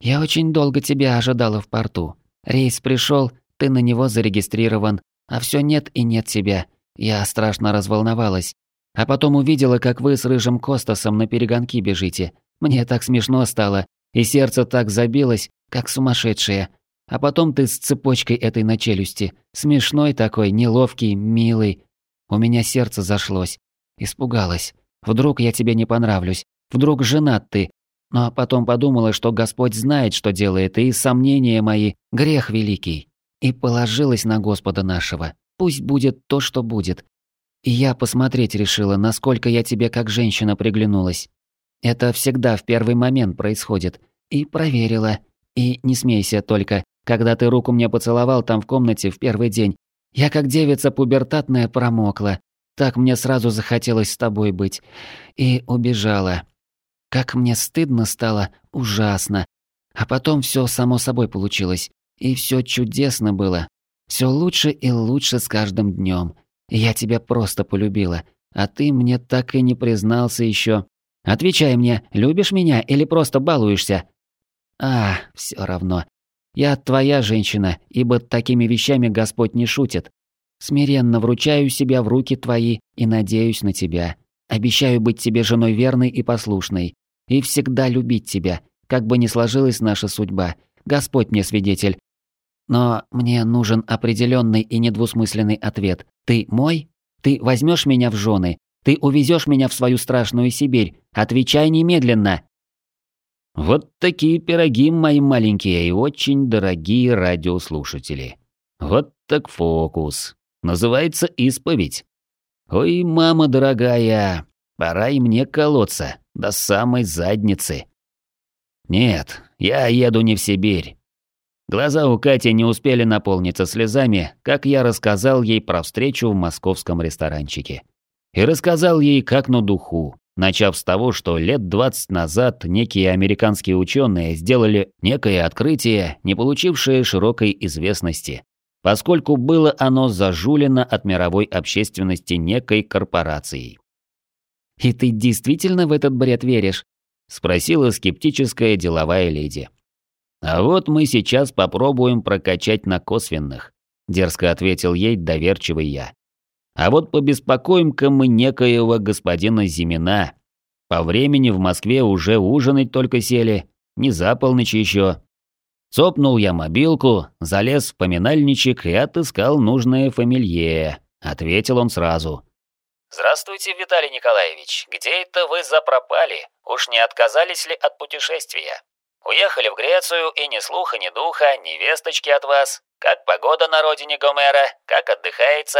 Я очень долго тебя ожидала в порту. Рейс пришел, ты на него зарегистрирован, а все нет и нет тебя. Я страшно разволновалась. А потом увидела, как вы с Рыжим Костасом на перегонки бежите. Мне так смешно стало, и сердце так забилось, как сумасшедшее. А потом ты с цепочкой этой на челюсти. Смешной такой, неловкий, милый. У меня сердце зашлось. Испугалась. Вдруг я тебе не понравлюсь. Вдруг женат ты. Но потом подумала, что Господь знает, что делает, и сомнения мои – грех великий. И положилась на Господа нашего. Пусть будет то, что будет. И я посмотреть решила, насколько я тебе как женщина приглянулась. Это всегда в первый момент происходит. И проверила. И не смейся только, когда ты руку мне поцеловал там в комнате в первый день. Я как девица пубертатная промокла. Так мне сразу захотелось с тобой быть. И убежала. Как мне стыдно стало, ужасно. А потом все само собой получилось. И все чудесно было. Все лучше и лучше с каждым днем. Я тебя просто полюбила. А ты мне так и не признался еще. Отвечай мне, любишь меня или просто балуешься? А, все равно. Я твоя женщина, ибо такими вещами Господь не шутит. Смиренно вручаю себя в руки твои и надеюсь на тебя. Обещаю быть тебе женой верной и послушной. И всегда любить тебя, как бы ни сложилась наша судьба. Господь мне свидетель. Но мне нужен определенный и недвусмысленный ответ. Ты мой? Ты возьмешь меня в жены? Ты увезешь меня в свою страшную Сибирь? Отвечай немедленно!» Вот такие пироги, мои маленькие и очень дорогие радиослушатели. Вот так фокус. Называется исповедь. Ой, мама дорогая, пора и мне колоться до самой задницы. Нет, я еду не в Сибирь. Глаза у Кати не успели наполниться слезами, как я рассказал ей про встречу в московском ресторанчике. И рассказал ей как на духу, начав с того, что лет 20 назад некие американские ученые сделали некое открытие, не получившее широкой известности. Поскольку было оно зажулено от мировой общественности некой корпорацией. «И ты действительно в этот бред веришь?» – спросила скептическая деловая леди. «А вот мы сейчас попробуем прокачать на косвенных», – дерзко ответил ей доверчивый я. «А вот побеспокоим-ка мы некоего господина Зимина. По времени в Москве уже ужинать только сели, не за полночь еще». Цопнул я мобилку, залез в поминальничек и отыскал нужное фамилье. Ответил он сразу. «Здравствуйте, Виталий Николаевич. Где это вы запропали? Уж не отказались ли от путешествия?» Уехали в Грецию, и ни слуха, ни духа, ни весточки от вас. Как погода на родине Гомера? Как отдыхается?»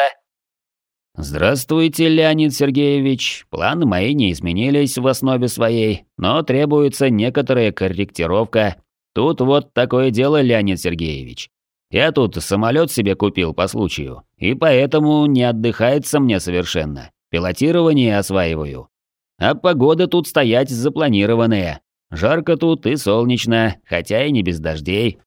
«Здравствуйте, Леонид Сергеевич. Планы мои не изменились в основе своей, но требуется некоторая корректировка. Тут вот такое дело, Леонид Сергеевич. Я тут самолет себе купил по случаю, и поэтому не отдыхается мне совершенно. Пилотирование осваиваю. А погода тут стоять запланированная. Жарко тут и солнечно, хотя и не без дождей.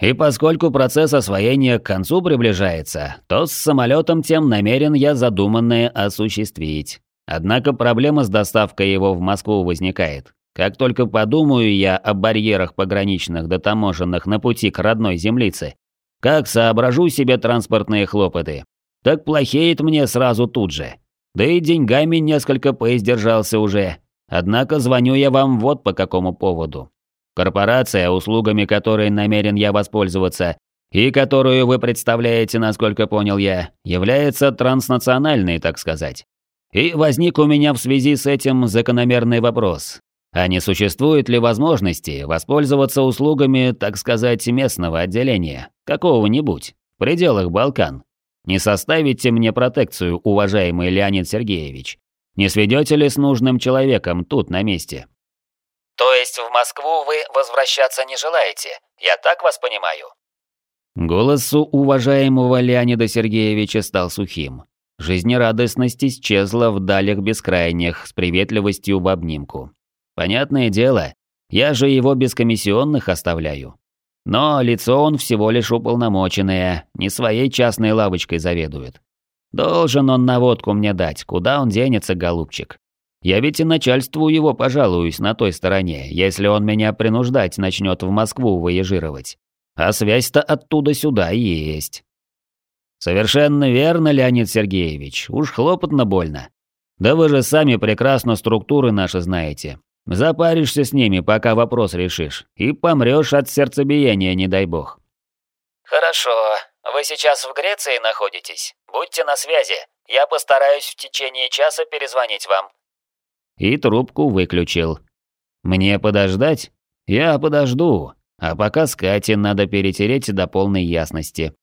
И поскольку процесс освоения к концу приближается, то с самолетом тем намерен я задуманное осуществить. Однако проблема с доставкой его в Москву возникает. Как только подумаю я о барьерах пограничных да таможенных на пути к родной землице, как соображу себе транспортные хлопоты, так плохеет мне сразу тут же. Да и деньгами несколько поиздержался уже, Однако звоню я вам вот по какому поводу. Корпорация, услугами которой намерен я воспользоваться, и которую вы представляете, насколько понял я, является транснациональной, так сказать. И возник у меня в связи с этим закономерный вопрос. А не существует ли возможности воспользоваться услугами, так сказать, местного отделения, какого-нибудь, в пределах Балкан? Не составите мне протекцию, уважаемый Леонид Сергеевич, не сведете ли с нужным человеком тут, на месте? То есть в Москву вы возвращаться не желаете? Я так вас понимаю? Голос у уважаемого Леонида Сергеевича стал сухим. Жизнерадостность исчезла в далях бескрайних с приветливостью в обнимку. Понятное дело, я же его без комиссионных оставляю. Но лицо он всего лишь уполномоченное, не своей частной лавочкой заведует. Должен он наводку мне дать, куда он денется, голубчик. Я ведь и начальству его пожалуюсь на той стороне, если он меня принуждать начнет в Москву выезжировать. А связь-то оттуда сюда есть. Совершенно верно, Леонид Сергеевич, уж хлопотно больно. Да вы же сами прекрасно структуры наши знаете. Запаришься с ними, пока вопрос решишь, и помрешь от сердцебиения, не дай бог. Хорошо, вы сейчас в Греции находитесь? Будьте на связи. Я постараюсь в течение часа перезвонить вам. И трубку выключил. Мне подождать? Я подожду. А пока с Катей надо перетереть до полной ясности.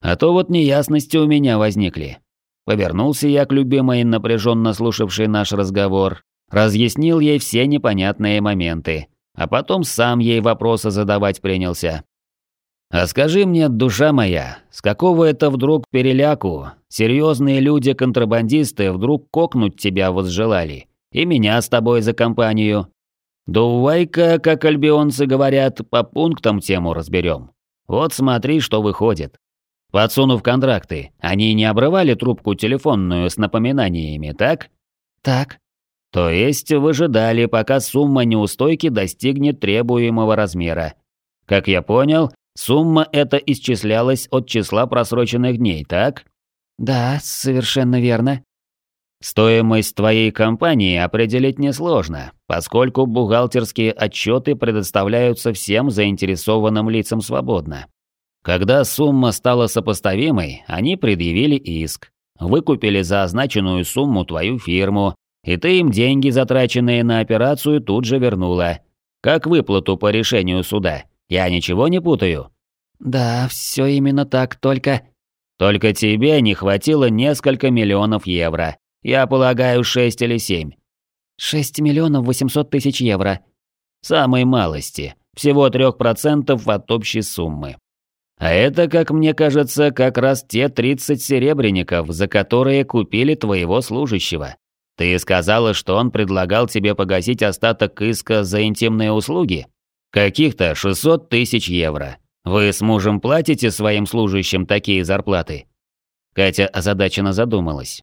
А то вот неясности у меня возникли. Повернулся я к любимой, напряженно слушавшей наш разговор, разъяснил ей все непонятные моменты, а потом сам ей вопросы задавать принялся. А скажи мне, душа моя, с какого это вдруг переляку серьезные люди-контрабандисты вдруг кокнуть тебя возжелали, и меня с тобой за компанию? Дувай-ка, как альбионцы говорят, по пунктам тему разберем. Вот смотри, что выходит. Подсунув контракты, они не обрывали трубку телефонную с напоминаниями, так? Так. То есть выжидали, пока сумма неустойки достигнет требуемого размера. Как я понял, Сумма эта исчислялась от числа просроченных дней, так? Да, совершенно верно. Стоимость твоей компании определить несложно, поскольку бухгалтерские отчеты предоставляются всем заинтересованным лицам свободно. Когда сумма стала сопоставимой, они предъявили иск, выкупили за означенную сумму твою фирму, и ты им деньги, затраченные на операцию, тут же вернула. Как выплату по решению суда. Я ничего не путаю?» «Да, все именно так, только...» «Только тебе не хватило несколько миллионов евро. Я полагаю, шесть или семь». «Шесть миллионов восемьсот тысяч евро». «Самой малости. Всего трех процентов от общей суммы. А это, как мне кажется, как раз те тридцать серебряников, за которые купили твоего служащего. Ты сказала, что он предлагал тебе погасить остаток иска за интимные услуги?» Каких-то 600 тысяч евро. Вы с мужем платите своим служащим такие зарплаты? Катя озадаченно задумалась.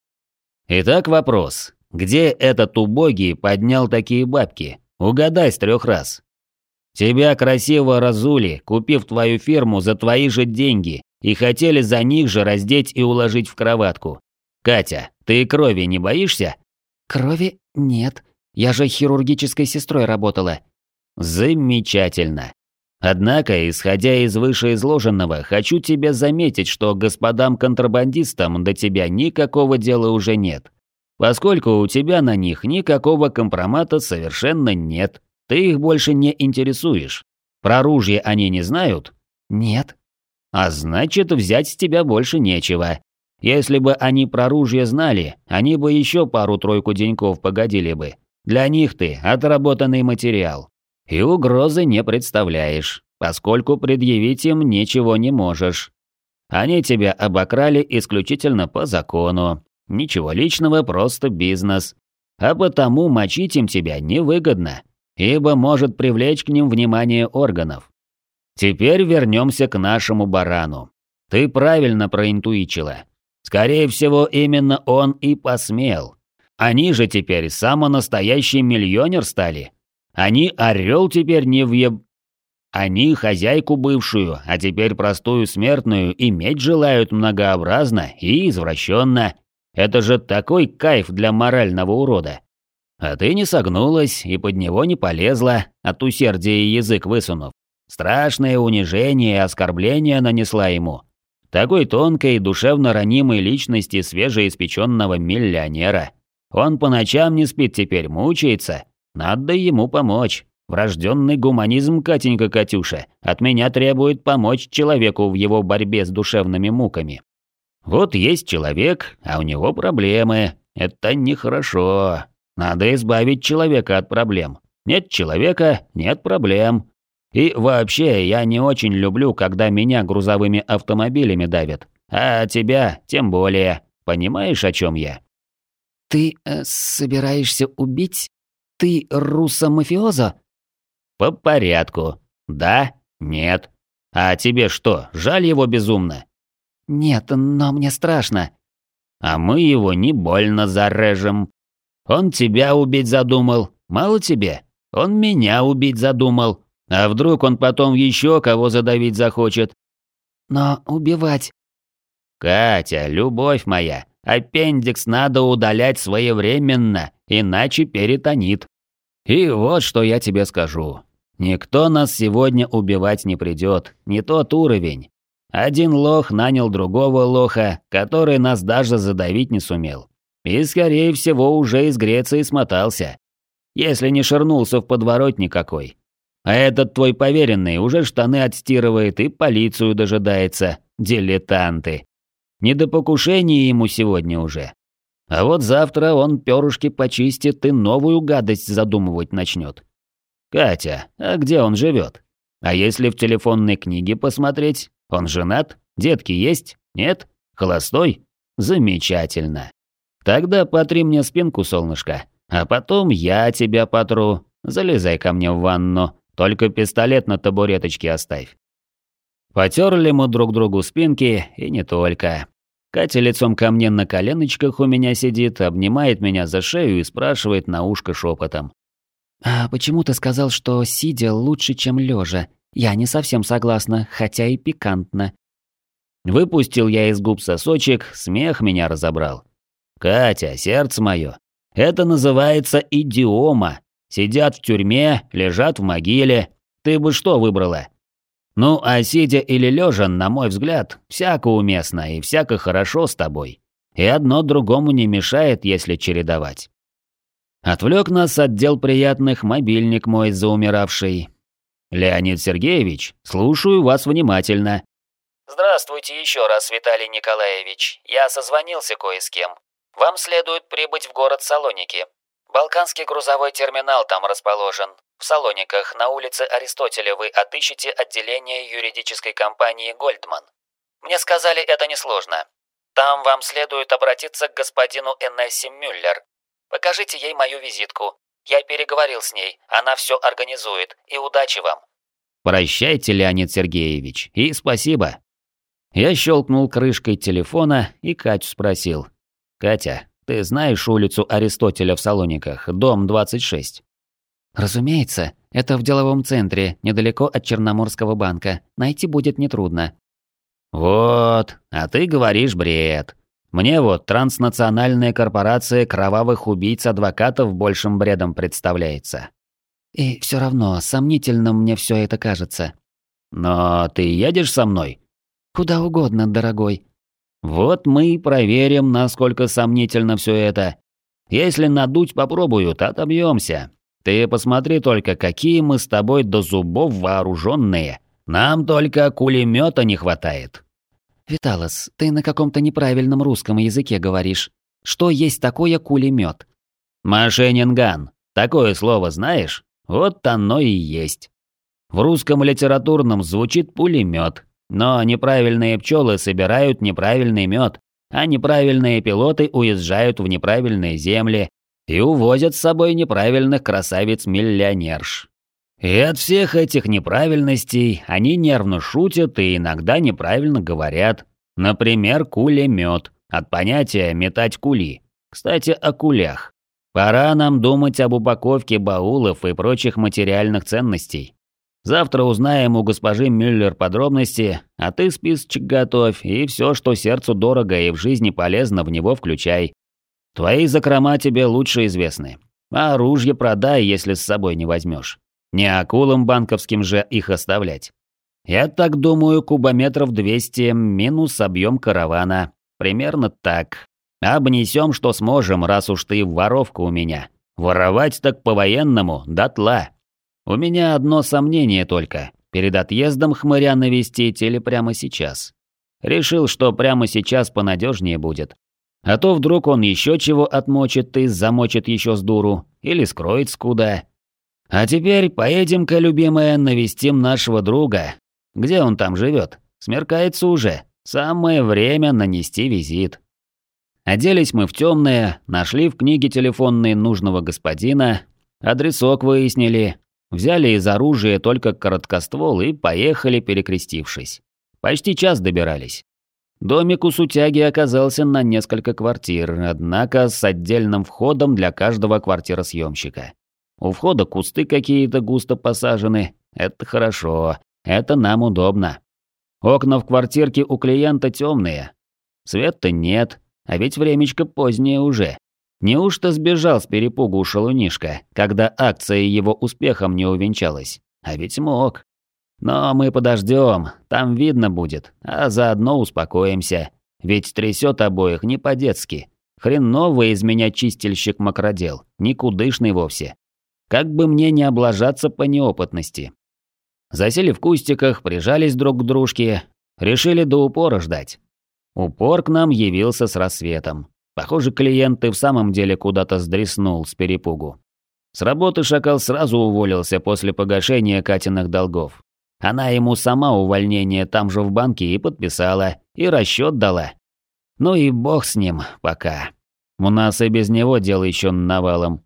Итак, вопрос. Где этот убогий поднял такие бабки? Угадай с трех раз. Тебя красиво разули, купив твою фирму за твои же деньги, и хотели за них же раздеть и уложить в кроватку. Катя, ты крови не боишься? Крови нет. Я же хирургической сестрой работала. Замечательно. Однако, исходя из вышеизложенного, хочу тебе заметить, что господам-контрабандистам до тебя никакого дела уже нет. Поскольку у тебя на них никакого компромата совершенно нет. Ты их больше не интересуешь. Про оружие они не знают? Нет. А значит, взять с тебя больше нечего. Если бы они про оружие знали, они бы еще пару-тройку деньков погодили бы. Для них ты отработанный материал. И угрозы не представляешь, поскольку предъявить им ничего не можешь. Они тебя обокрали исключительно по закону. Ничего личного, просто бизнес. А потому мочить им тебя невыгодно ибо может привлечь к ним внимание органов. Теперь вернемся к нашему барану. Ты правильно проинтуичила. Скорее всего, именно он и посмел. Они же теперь самонастоящий миллионер стали. Они орел теперь не въеб... Они хозяйку бывшую, а теперь простую смертную иметь желают многообразно и извращенно. Это же такой кайф для морального урода. А ты не согнулась и под него не полезла, от усердия язык высунув. Страшное унижение и оскорбление нанесла ему. Такой тонкой, душевно ранимой личности свежеиспеченного миллионера. Он по ночам не спит теперь, мучается. Надо ему помочь. Врожденный гуманизм, Катенька Катюша, от меня требует помочь человеку в его борьбе с душевными муками. Вот есть человек, а у него проблемы. Это нехорошо. Надо избавить человека от проблем. Нет человека – нет проблем. И вообще, я не очень люблю, когда меня грузовыми автомобилями давят. А тебя тем более. Понимаешь, о чем я? Ты э, собираешься убить? Ты руссо-мафиоза? По порядку. Да? Нет. А тебе что, жаль его безумно? Нет, но мне страшно. А мы его не больно зарежем. Он тебя убить задумал. Мало тебе? Он меня убить задумал. А вдруг он потом еще кого задавить захочет? Но убивать... Катя, любовь моя, аппендикс надо удалять своевременно, иначе перитонит. И вот что я тебе скажу. Никто нас сегодня убивать не придет, не тот уровень. Один лох нанял другого лоха, который нас даже задавить не сумел. И, скорее всего, уже из Греции смотался. Если не ширнулся в подворотни какой. А этот твой поверенный уже штаны отстирывает и полицию дожидается. Дилетанты. Не до покушения ему сегодня уже. А вот завтра он перышки почистит и новую гадость задумывать начнет. Катя, а где он живет? А если в телефонной книге посмотреть? Он женат? Детки есть? Нет? Холостой? Замечательно. Тогда потри мне спинку, солнышко, а потом я тебя потру. Залезай ко мне в ванну, только пистолет на табуреточке оставь. Потерли мы друг другу спинки, и не только. Катя лицом ко мне на коленочках у меня сидит, обнимает меня за шею и спрашивает на ушко шепотом. «А почему ты сказал, что сидя лучше, чем лежа? Я не совсем согласна, хотя и пикантно». Выпустил я из губ сосочек, смех меня разобрал. Катя, сердце мое, это называется идиома. Сидят в тюрьме, лежат в могиле. Ты бы что выбрала? Ну, а сидя или лежа, на мой взгляд, всяко уместно и всяко хорошо с тобой. И одно другому не мешает, если чередовать. Отвлек нас от дел приятных мобильник мой заумиравший. Леонид Сергеевич, слушаю вас внимательно. Здравствуйте еще раз, Виталий Николаевич. Я созвонился кое с кем. Вам следует прибыть в город Салоники. Балканский грузовой терминал там расположен. В Салониках на улице Аристотеля вы отыщете отделение юридической компании «Гольдман». Мне сказали, это несложно. Там вам следует обратиться к господину Энесси Мюллер. Покажите ей мою визитку. Я переговорил с ней, она все организует, и удачи вам. Прощайте, Леонид Сергеевич, и спасибо. Я щелкнул крышкой телефона и Катю спросил. «Катя, ты знаешь улицу Аристотеля в Салониках, дом 26?» «Разумеется, это в деловом центре, недалеко от Черноморского банка. Найти будет нетрудно». «Вот, а ты говоришь бред. Мне вот транснациональная корпорация кровавых убийц-адвокатов большим бредом представляется». «И все равно, сомнительным мне все это кажется». «Но ты едешь со мной?» «Куда угодно, дорогой». «Вот мы и проверим, насколько сомнительно все это. Если надуть попробуют, отобьемся. Ты посмотри только, какие мы с тобой до зубов вооруженные. Нам только кулемета не хватает. Виталос, ты на каком-то неправильном русском языке говоришь. Что есть такое кулемет? Машенинган. Такое слово знаешь? Вот оно и есть. В русском литературном звучит пулемет, но неправильные пчелы собирают неправильный мед, а неправильные пилоты уезжают в неправильные земли, и увозят с собой неправильных красавиц-миллионерш. И от всех этих неправильностей они нервно шутят и иногда неправильно говорят. Например, кулемет, от понятия «метать кули». Кстати, о кулях. Пора нам думать об упаковке баулов и прочих материальных ценностей. Завтра узнаем у госпожи Мюллер подробности, а ты списочек готовь и все, что сердцу дорого и в жизни полезно, в него включай. Твои закрома тебе лучше известны. А оружие продай, если с собой не возьмешь. Не акулам банковским же их оставлять. Я так думаю, кубометров 200 минус объем каравана. Примерно так. Обнесем, что сможем, раз уж ты воровка у меня. Воровать так по-военному, дотла. У меня одно сомнение только. Перед отъездом хмыря навестить или прямо сейчас? Решил, что прямо сейчас понадежнее будет. А то вдруг он еще чего отмочит и замочит еще с дуру, или скроет скуда. А теперь поедем-ка, любимая, навестим нашего друга. Где он там живет? Смеркается уже. Самое время нанести визит. Оделись мы в темное, нашли в книге телефонной нужного господина, адресок выяснили, взяли из оружия только короткоствол и поехали, перекрестившись. Почти час добирались. Домик у сутяги оказался на несколько квартир, однако с отдельным входом для каждого квартиросъемщика. У входа кусты какие-то густо посажены. Это хорошо, это нам удобно. Окна в квартирке у клиента темные. Света нет, а ведь времечко позднее уже. Неужто сбежал с перепугу шалунишка, когда акция его успехом не увенчалась? А ведь мог. Но мы подождем, там видно будет, а заодно успокоимся. Ведь трясет обоих не по-детски. Хреновый из меня чистильщик макродел, никудышный вовсе. Как бы мне не облажаться по неопытности. Засели в кустиках, прижались друг к дружке, решили до упора ждать. Упор к нам явился с рассветом. Похоже, клиент и в самом деле куда-то сдреснул с перепугу. С работы шакал сразу уволился после погашения Катиных долгов. Она ему сама увольнение там же в банке и подписала, и расчет дала. Ну и бог с ним пока. У нас и без него дело еще навалом.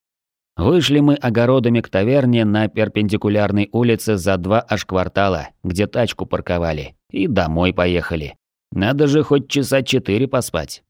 Вышли мы огородами к таверне на перпендикулярной улице за два аж квартала, где тачку парковали, и домой поехали. Надо же хоть часа четыре поспать.